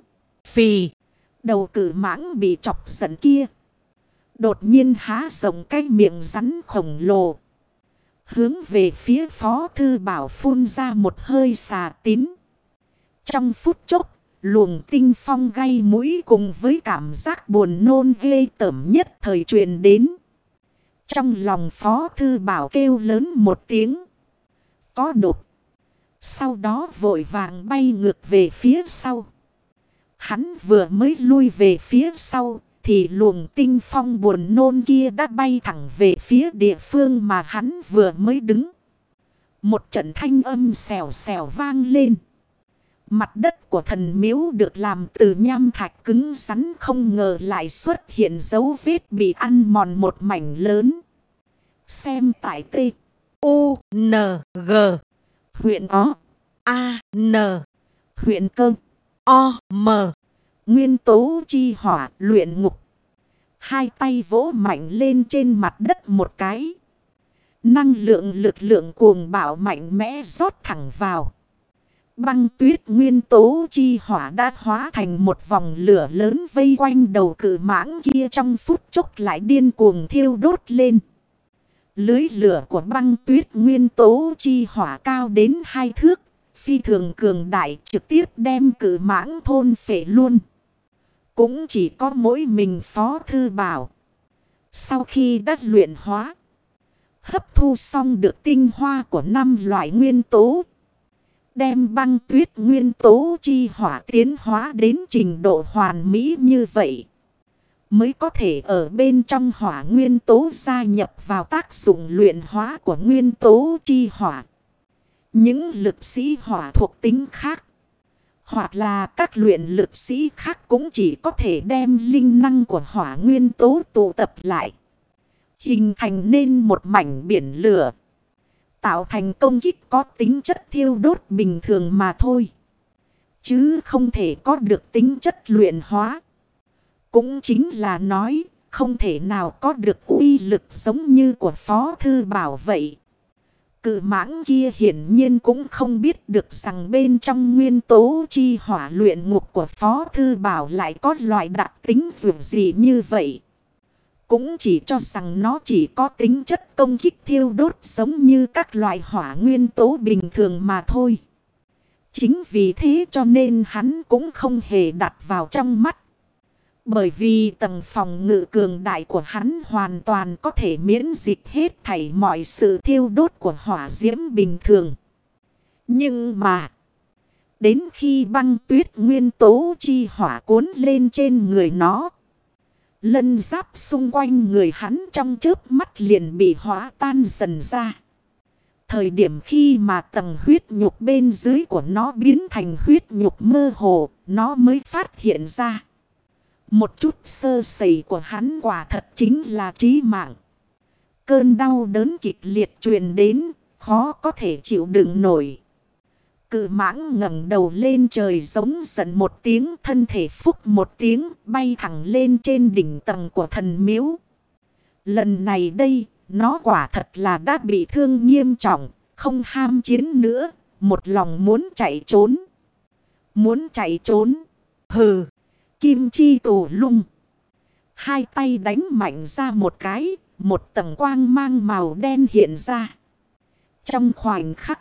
Phì, đầu cử mãng bị chọc giận kia. Đột nhiên há rộng cái miệng rắn khổng lồ. Hướng về phía phó thư bảo phun ra một hơi xà tín. Trong phút chốc, luồng tinh phong gây mũi cùng với cảm giác buồn nôn ghê tởm nhất thời truyền đến. Trong lòng phó thư bảo kêu lớn một tiếng. Có đột. Sau đó vội vàng bay ngược về phía sau. Hắn vừa mới lui về phía sau. Thì luồng tinh phong buồn nôn kia đã bay thẳng về phía địa phương mà hắn vừa mới đứng. Một trận thanh âm xèo xèo vang lên. Mặt đất của thần miếu được làm từ nham thạch cứng rắn không ngờ lại xuất hiện dấu vết bị ăn mòn một mảnh lớn. Xem tại T. U. N. G. Huyện O. A. N. Huyện Cơ. O. M. Nguyên tố chi hỏa luyện ngục. Hai tay vỗ mạnh lên trên mặt đất một cái. Năng lượng lực lượng cuồng bạo mạnh mẽ rót thẳng vào. Băng tuyết nguyên tố chi hỏa đã hóa thành một vòng lửa lớn vây quanh đầu cử mãng kia trong phút chốc lại điên cuồng thiêu đốt lên. Lưới lửa của băng tuyết nguyên tố chi hỏa cao đến hai thước, phi thường cường đại trực tiếp đem cử mãng thôn phệ luôn. Cũng chỉ có mỗi mình phó thư bảo. Sau khi đã luyện hóa, hấp thu xong được tinh hoa của năm loại nguyên tố đem băng tuyết nguyên tố chi hỏa tiến hóa đến trình độ hoàn mỹ như vậy. Mới có thể ở bên trong hỏa nguyên tố gia nhập vào tác dụng luyện hóa của nguyên tố chi hỏa. Những lực sĩ hỏa thuộc tính khác. Hoặc là các luyện lực sĩ khác cũng chỉ có thể đem linh năng của hỏa nguyên tố tụ tập lại. Hình thành nên một mảnh biển lửa. Tạo thành công kích có tính chất thiêu đốt bình thường mà thôi. Chứ không thể có được tính chất luyện hóa. Cũng chính là nói, không thể nào có được uy lực giống như của Phó Thư Bảo vậy. Cự mãng kia hiển nhiên cũng không biết được rằng bên trong nguyên tố chi hỏa luyện ngục của Phó Thư Bảo lại có loại đặc tính dù gì như vậy. Cũng chỉ cho rằng nó chỉ có tính chất công kích thiêu đốt giống như các loại hỏa nguyên tố bình thường mà thôi. Chính vì thế cho nên hắn cũng không hề đặt vào trong mắt. Bởi vì tầng phòng ngự cường đại của hắn hoàn toàn có thể miễn dịch hết thảy mọi sự thiêu đốt của hỏa diễm bình thường. Nhưng mà, đến khi băng tuyết nguyên tố chi hỏa cuốn lên trên người nó, lân giáp xung quanh người hắn trong chớp mắt liền bị hóa tan dần ra. Thời điểm khi mà tầng huyết nhục bên dưới của nó biến thành huyết nhục mơ hồ, nó mới phát hiện ra. Một chút sơ sẩy của hắn quả thật chính là trí mạng. Cơn đau đớn kịch liệt truyền đến, khó có thể chịu đựng nổi. Cự mãng ngẩng đầu lên trời giống giận một tiếng thân thể phúc một tiếng bay thẳng lên trên đỉnh tầng của thần miếu. Lần này đây, nó quả thật là đã bị thương nghiêm trọng, không ham chiến nữa, một lòng muốn chạy trốn. Muốn chạy trốn, hừ. Kim chi tù lung. Hai tay đánh mạnh ra một cái. Một tầng quang mang màu đen hiện ra. Trong khoảnh khắc.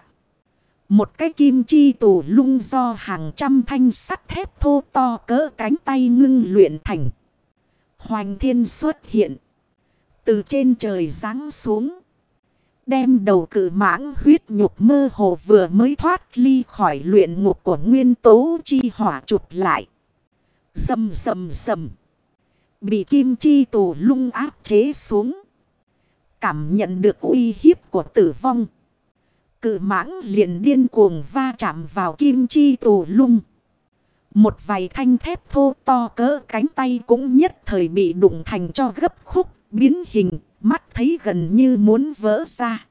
Một cái kim chi tù lung do hàng trăm thanh sắt thép thô to cỡ cánh tay ngưng luyện thành. Hoành thiên xuất hiện. Từ trên trời giáng xuống. Đem đầu cử mãng huyết nhục mơ hồ vừa mới thoát ly khỏi luyện ngục của nguyên tố chi hỏa chụp lại. Dầm dầm dầm. Bị kim chi tù lung áp chế xuống. Cảm nhận được uy hiếp của tử vong. Cự mãng liền điên cuồng va chạm vào kim chi tù lung. Một vài thanh thép thô to cỡ cánh tay cũng nhất thời bị đụng thành cho gấp khúc, biến hình, mắt thấy gần như muốn vỡ ra.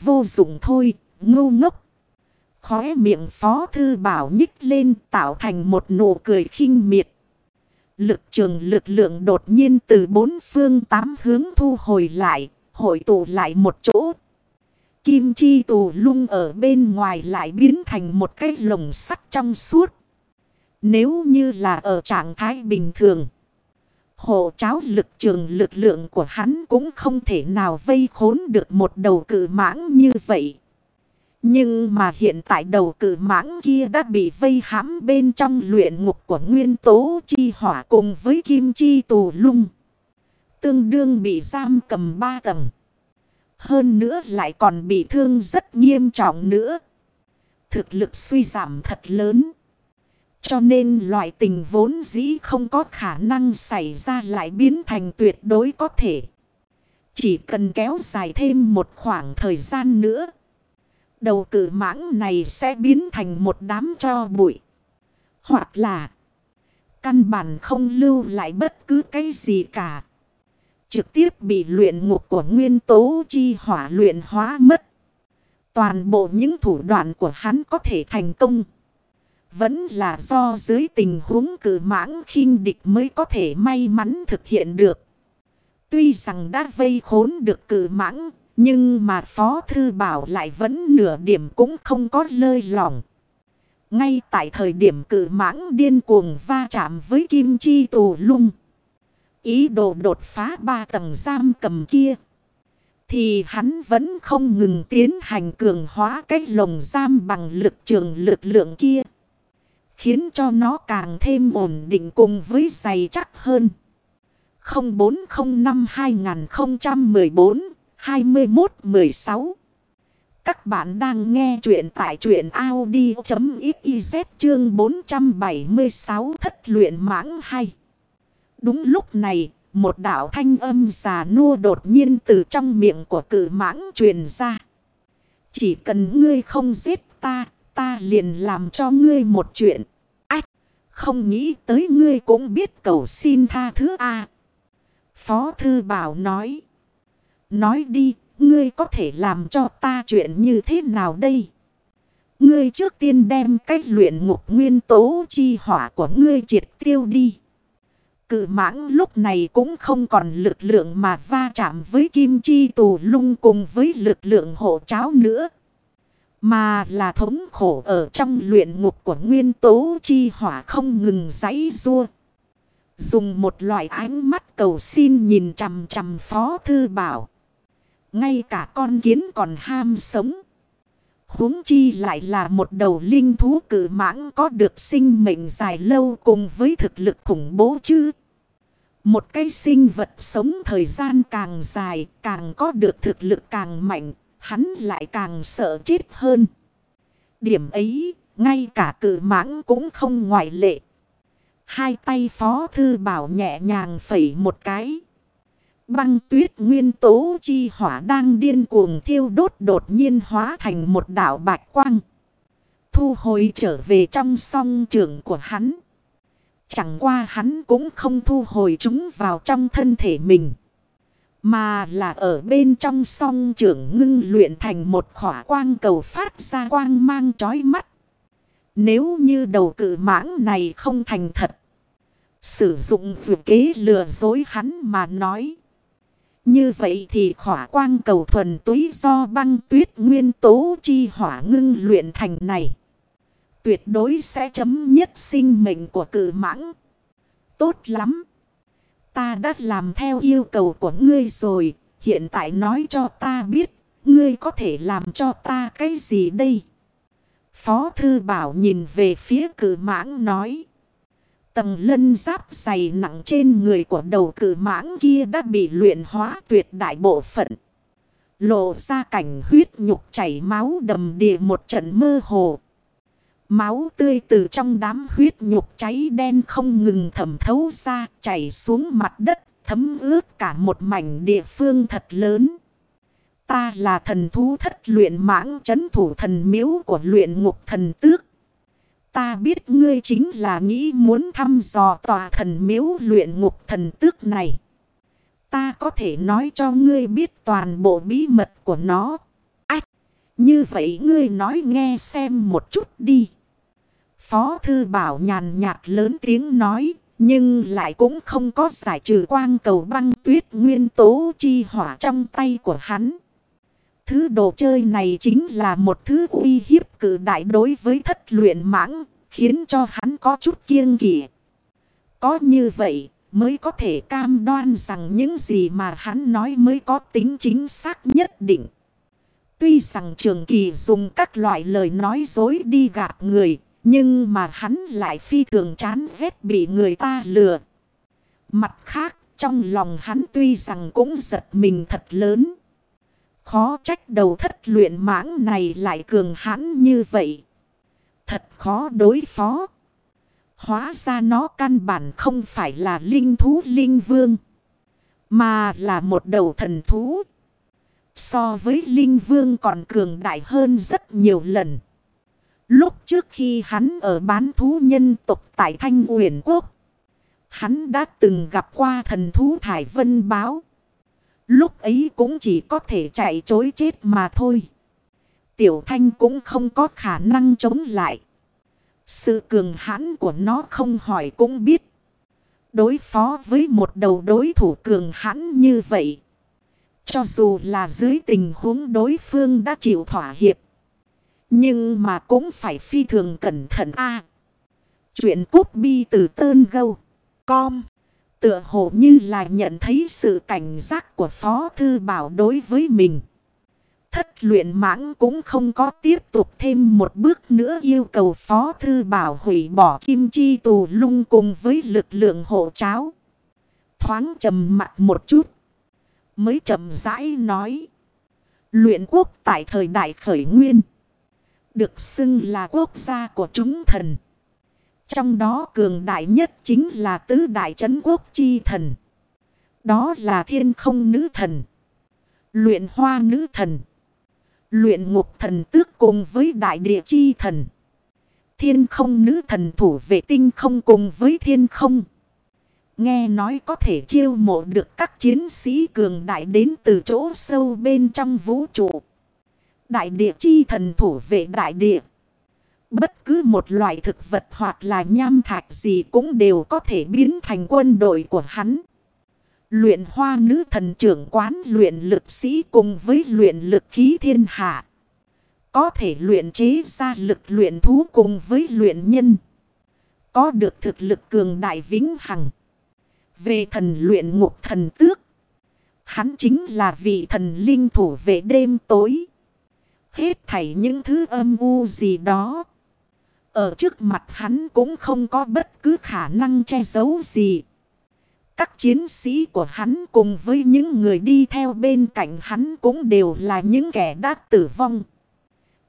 Vô dụng thôi, ngu ngốc. Khóe miệng phó thư bảo nhích lên tạo thành một nụ cười khinh miệt. Lực trường lực lượng đột nhiên từ bốn phương tám hướng thu hồi lại, hội tụ lại một chỗ. Kim chi tù lung ở bên ngoài lại biến thành một cái lồng sắt trong suốt. Nếu như là ở trạng thái bình thường, hộ cháo lực trường lực lượng của hắn cũng không thể nào vây khốn được một đầu cự mãng như vậy. Nhưng mà hiện tại đầu cử mãng kia đã bị vây hãm bên trong luyện ngục của nguyên tố chi hỏa cùng với kim chi tù lung. Tương đương bị giam cầm ba tầng. Hơn nữa lại còn bị thương rất nghiêm trọng nữa. Thực lực suy giảm thật lớn. Cho nên loại tình vốn dĩ không có khả năng xảy ra lại biến thành tuyệt đối có thể. Chỉ cần kéo dài thêm một khoảng thời gian nữa. Đầu cử mãng này sẽ biến thành một đám cho bụi. Hoặc là, căn bản không lưu lại bất cứ cái gì cả. Trực tiếp bị luyện ngục của nguyên tố chi hỏa luyện hóa mất. Toàn bộ những thủ đoạn của hắn có thể thành công. Vẫn là do dưới tình huống cử mãng khinh địch mới có thể may mắn thực hiện được. Tuy rằng đã vây khốn được cử mãng nhưng mà Phó Thư Bảo lại vẫn nửa điểm cũng không có lơi lỏng. Ngay tại thời điểm cử mãng điên cuồng va chạm với kim chi tù lung. Ý đồ đột phá ba tầng giam cầm kia. Thì hắn vẫn không ngừng tiến hành cường hóa cái lồng giam bằng lực trường lực lượng kia. Khiến cho nó càng thêm ổn định cùng với dày chắc hơn. 0405 2014 21-16 Các bạn đang nghe chuyện tại chuyện Audi.xyz chương 476 thất luyện mãng hay. Đúng lúc này, một đạo thanh âm già nua đột nhiên từ trong miệng của cử mãng truyền ra. Chỉ cần ngươi không giết ta, ta liền làm cho ngươi một chuyện. Ách, không nghĩ tới ngươi cũng biết cầu xin tha thứ A. Phó Thư Bảo nói. Nói đi, ngươi có thể làm cho ta chuyện như thế nào đây? Ngươi trước tiên đem cách luyện ngục nguyên tố chi hỏa của ngươi triệt tiêu đi. Cự mãng lúc này cũng không còn lực lượng mà va chạm với kim chi tù lung cùng với lực lượng hộ cháo nữa. Mà là thống khổ ở trong luyện ngục của nguyên tố chi hỏa không ngừng giấy rua. Dùng một loại ánh mắt cầu xin nhìn chằm chằm phó thư bảo. Ngay cả con kiến còn ham sống. huống chi lại là một đầu linh thú cử mãng có được sinh mệnh dài lâu cùng với thực lực khủng bố chứ. Một cái sinh vật sống thời gian càng dài, càng có được thực lực càng mạnh, hắn lại càng sợ chết hơn. Điểm ấy, ngay cả cử mãng cũng không ngoại lệ. Hai tay phó thư bảo nhẹ nhàng phẩy một cái. Băng tuyết nguyên tố chi hỏa đang điên cuồng thiêu đốt đột nhiên hóa thành một đảo bạch quang. Thu hồi trở về trong song trường của hắn. Chẳng qua hắn cũng không thu hồi chúng vào trong thân thể mình. Mà là ở bên trong song trưởng ngưng luyện thành một khỏa quang cầu phát ra quang mang chói mắt. Nếu như đầu cử mãng này không thành thật. Sử dụng vượt kế lừa dối hắn mà nói. Như vậy thì khỏa quang cầu thuần túy do băng tuyết nguyên tố chi hỏa ngưng luyện thành này. Tuyệt đối sẽ chấm nhất sinh mệnh của cử mãng. Tốt lắm. Ta đã làm theo yêu cầu của ngươi rồi. Hiện tại nói cho ta biết. Ngươi có thể làm cho ta cái gì đây? Phó thư bảo nhìn về phía cử mãng nói. Tầng lân giáp dày nặng trên người của đầu cử mãng kia đã bị luyện hóa tuyệt đại bộ phận. Lộ ra cảnh huyết nhục chảy máu đầm đìa một trận mơ hồ. Máu tươi từ trong đám huyết nhục cháy đen không ngừng thẩm thấu ra, chảy xuống mặt đất, thấm ướt cả một mảnh địa phương thật lớn. Ta là thần thú thất luyện mãng chấn thủ thần miếu của luyện ngục thần tước. Ta biết ngươi chính là nghĩ muốn thăm dò tòa thần miếu luyện ngục thần tước này. Ta có thể nói cho ngươi biết toàn bộ bí mật của nó. Ách! Như vậy ngươi nói nghe xem một chút đi. Phó thư bảo nhàn nhạt lớn tiếng nói. Nhưng lại cũng không có giải trừ quang cầu băng tuyết nguyên tố chi hỏa trong tay của hắn. Thứ đồ chơi này chính là một thứ uy hiếp cử đại đối với thất luyện mãng, khiến cho hắn có chút kiêng kỵ. Có như vậy mới có thể cam đoan rằng những gì mà hắn nói mới có tính chính xác nhất định. Tuy rằng trường kỳ dùng các loại lời nói dối đi gạt người, nhưng mà hắn lại phi thường chán ghét bị người ta lừa. Mặt khác, trong lòng hắn tuy rằng cũng giật mình thật lớn. Khó trách đầu thất luyện mãng này lại cường hãn như vậy. Thật khó đối phó. Hóa ra nó căn bản không phải là linh thú linh vương. Mà là một đầu thần thú. So với linh vương còn cường đại hơn rất nhiều lần. Lúc trước khi hắn ở bán thú nhân tộc tại Thanh Uyển Quốc. Hắn đã từng gặp qua thần thú Thải Vân Báo. Lúc ấy cũng chỉ có thể chạy chối chết mà thôi. Tiểu thanh cũng không có khả năng chống lại. Sự cường hãn của nó không hỏi cũng biết. Đối phó với một đầu đối thủ cường hãn như vậy. Cho dù là dưới tình huống đối phương đã chịu thỏa hiệp. Nhưng mà cũng phải phi thường cẩn thận a Chuyện cút bi từ tơn gâu. Com. Tựa hồ như là nhận thấy sự cảnh giác của Phó Thư Bảo đối với mình. Thất luyện mãng cũng không có tiếp tục thêm một bước nữa yêu cầu Phó Thư Bảo hủy bỏ kim chi tù lung cùng với lực lượng hộ cháo. Thoáng trầm mặt một chút. Mới chậm rãi nói. Luyện quốc tại thời đại khởi nguyên. Được xưng là quốc gia của chúng thần. Trong đó cường đại nhất chính là tứ đại chấn quốc chi thần. Đó là thiên không nữ thần. Luyện hoa nữ thần. Luyện ngục thần tước cùng với đại địa chi thần. Thiên không nữ thần thủ vệ tinh không cùng với thiên không. Nghe nói có thể chiêu mộ được các chiến sĩ cường đại đến từ chỗ sâu bên trong vũ trụ. Đại địa chi thần thủ vệ đại địa. Bất cứ một loại thực vật hoặc là nham thạch gì cũng đều có thể biến thành quân đội của hắn. Luyện hoa nữ thần trưởng quán luyện lực sĩ cùng với luyện lực khí thiên hạ. Có thể luyện chế ra lực luyện thú cùng với luyện nhân. Có được thực lực cường đại vĩnh hằng. Về thần luyện ngục thần tước. Hắn chính là vị thần linh thủ vệ đêm tối. hết thảy những thứ âm u gì đó. Ở trước mặt hắn cũng không có bất cứ khả năng che giấu gì. Các chiến sĩ của hắn cùng với những người đi theo bên cạnh hắn cũng đều là những kẻ đã tử vong.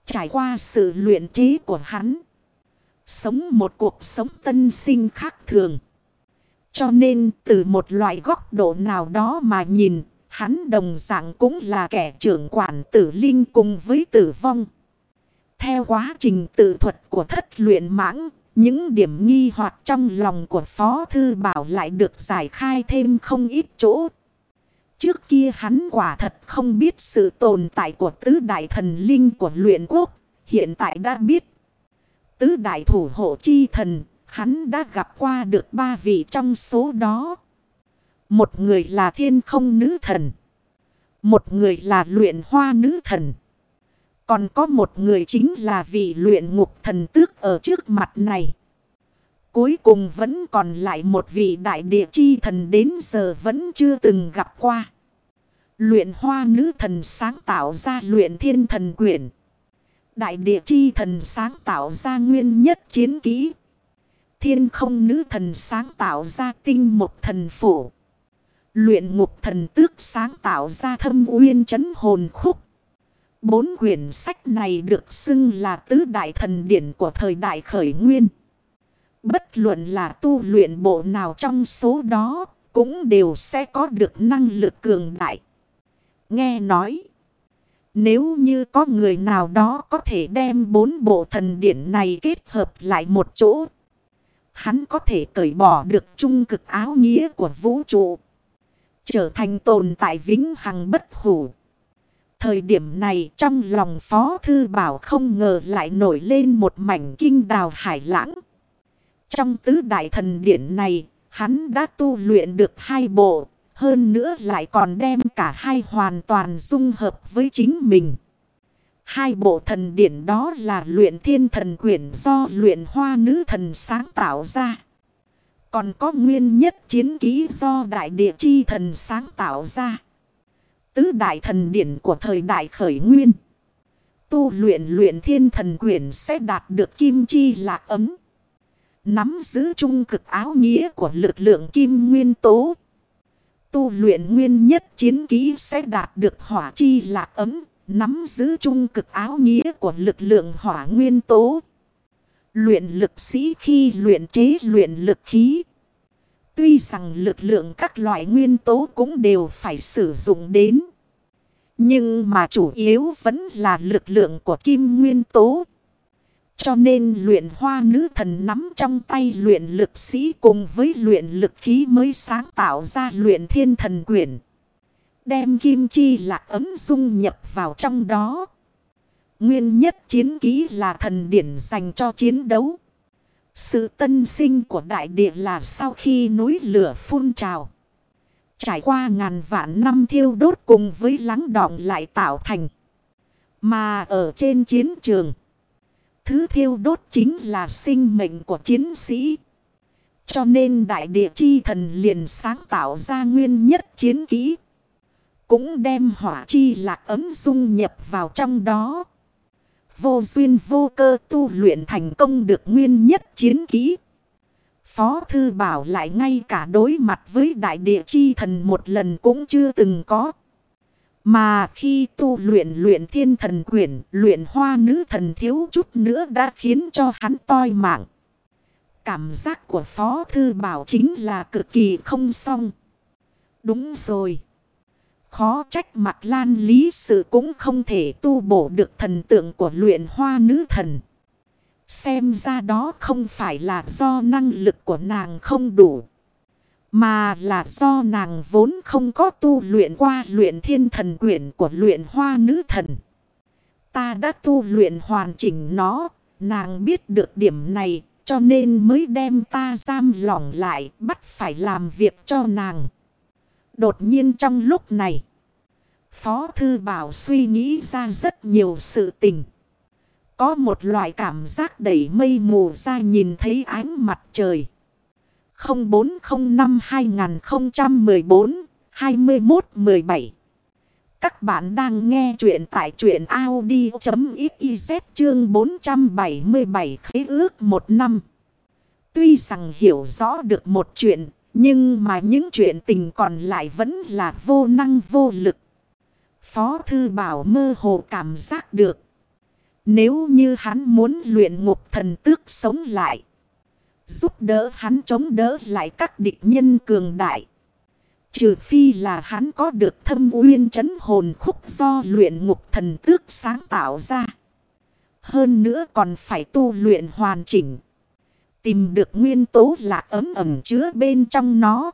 Trải qua sự luyện trí của hắn. Sống một cuộc sống tân sinh khác thường. Cho nên từ một loại góc độ nào đó mà nhìn, hắn đồng dạng cũng là kẻ trưởng quản tử linh cùng với tử vong. Theo quá trình tự thuật của thất luyện mãng, những điểm nghi hoặc trong lòng của Phó Thư Bảo lại được giải khai thêm không ít chỗ. Trước kia hắn quả thật không biết sự tồn tại của tứ đại thần linh của luyện quốc, hiện tại đã biết. Tứ đại thủ hộ chi thần, hắn đã gặp qua được ba vị trong số đó. Một người là thiên không nữ thần. Một người là luyện hoa nữ thần. Còn có một người chính là vị luyện ngục thần tước ở trước mặt này. Cuối cùng vẫn còn lại một vị đại địa chi thần đến giờ vẫn chưa từng gặp qua. Luyện hoa nữ thần sáng tạo ra luyện thiên thần quyển. Đại địa chi thần sáng tạo ra nguyên nhất chiến kỹ. Thiên không nữ thần sáng tạo ra tinh một thần phủ. Luyện ngục thần tước sáng tạo ra thâm uyên chấn hồn khúc. Bốn quyển sách này được xưng là tứ đại thần điển của thời đại khởi nguyên. Bất luận là tu luyện bộ nào trong số đó cũng đều sẽ có được năng lực cường đại. Nghe nói, nếu như có người nào đó có thể đem bốn bộ thần điển này kết hợp lại một chỗ, hắn có thể cởi bỏ được trung cực áo nghĩa của vũ trụ, trở thành tồn tại vĩnh hằng bất hủ. Thời điểm này trong lòng Phó Thư Bảo không ngờ lại nổi lên một mảnh kinh đào hải lãng. Trong tứ đại thần điển này, hắn đã tu luyện được hai bộ, hơn nữa lại còn đem cả hai hoàn toàn dung hợp với chính mình. Hai bộ thần điển đó là luyện thiên thần quyển do luyện hoa nữ thần sáng tạo ra. Còn có nguyên nhất chiến ký do đại địa chi thần sáng tạo ra. Tứ đại thần điển của thời đại khởi nguyên. Tu luyện luyện thiên thần quyển sẽ đạt được kim chi lạc ấm. Nắm giữ trung cực áo nghĩa của lực lượng kim nguyên tố. Tu luyện nguyên nhất chiến ký sẽ đạt được hỏa chi lạc ấm. Nắm giữ trung cực áo nghĩa của lực lượng hỏa nguyên tố. Luyện lực sĩ khi luyện chế luyện lực khí. Tuy rằng lực lượng các loại nguyên tố cũng đều phải sử dụng đến. Nhưng mà chủ yếu vẫn là lực lượng của kim nguyên tố. Cho nên luyện hoa nữ thần nắm trong tay luyện lực sĩ cùng với luyện lực khí mới sáng tạo ra luyện thiên thần quyển. Đem kim chi lạc ấm dung nhập vào trong đó. Nguyên nhất chiến ký là thần điển dành cho chiến đấu. Sự tân sinh của đại địa là sau khi núi lửa phun trào. Trải qua ngàn vạn năm thiêu đốt cùng với lắng đọng lại tạo thành. Mà ở trên chiến trường. Thứ thiêu đốt chính là sinh mệnh của chiến sĩ. Cho nên đại địa chi thần liền sáng tạo ra nguyên nhất chiến kỹ. Cũng đem hỏa chi lạc ấm dung nhập vào trong đó. Vô duyên vô cơ tu luyện thành công được nguyên nhất chiến kỹ. Phó Thư Bảo lại ngay cả đối mặt với đại địa chi thần một lần cũng chưa từng có. Mà khi tu luyện luyện thiên thần quyển, luyện hoa nữ thần thiếu chút nữa đã khiến cho hắn toi mạng. Cảm giác của Phó Thư Bảo chính là cực kỳ không xong. Đúng rồi. Khó trách mặt lan lý sự cũng không thể tu bổ được thần tượng của luyện hoa nữ thần. Xem ra đó không phải là do năng lực của nàng không đủ. Mà là do nàng vốn không có tu luyện qua luyện thiên thần quyển của luyện hoa nữ thần. Ta đã tu luyện hoàn chỉnh nó, nàng biết được điểm này, cho nên mới đem ta giam lỏng lại, bắt phải làm việc cho nàng. Đột nhiên trong lúc này, Phó Thư Bảo suy nghĩ ra rất nhiều sự tình. Có một loại cảm giác đẩy mây mù ra nhìn thấy ánh mặt trời. 0405-2014-21-17 Các bạn đang nghe chuyện tại chuyện Audi.xyz chương 477 khế ước một năm. Tuy rằng hiểu rõ được một chuyện, nhưng mà những chuyện tình còn lại vẫn là vô năng vô lực. Phó Thư Bảo mơ hồ cảm giác được. Nếu như hắn muốn luyện ngục thần tước sống lại. Giúp đỡ hắn chống đỡ lại các địch nhân cường đại. Trừ phi là hắn có được thâm uyên chấn hồn khúc do luyện ngục thần tước sáng tạo ra. Hơn nữa còn phải tu luyện hoàn chỉnh. Tìm được nguyên tố lạc ấm ẩm chứa bên trong nó.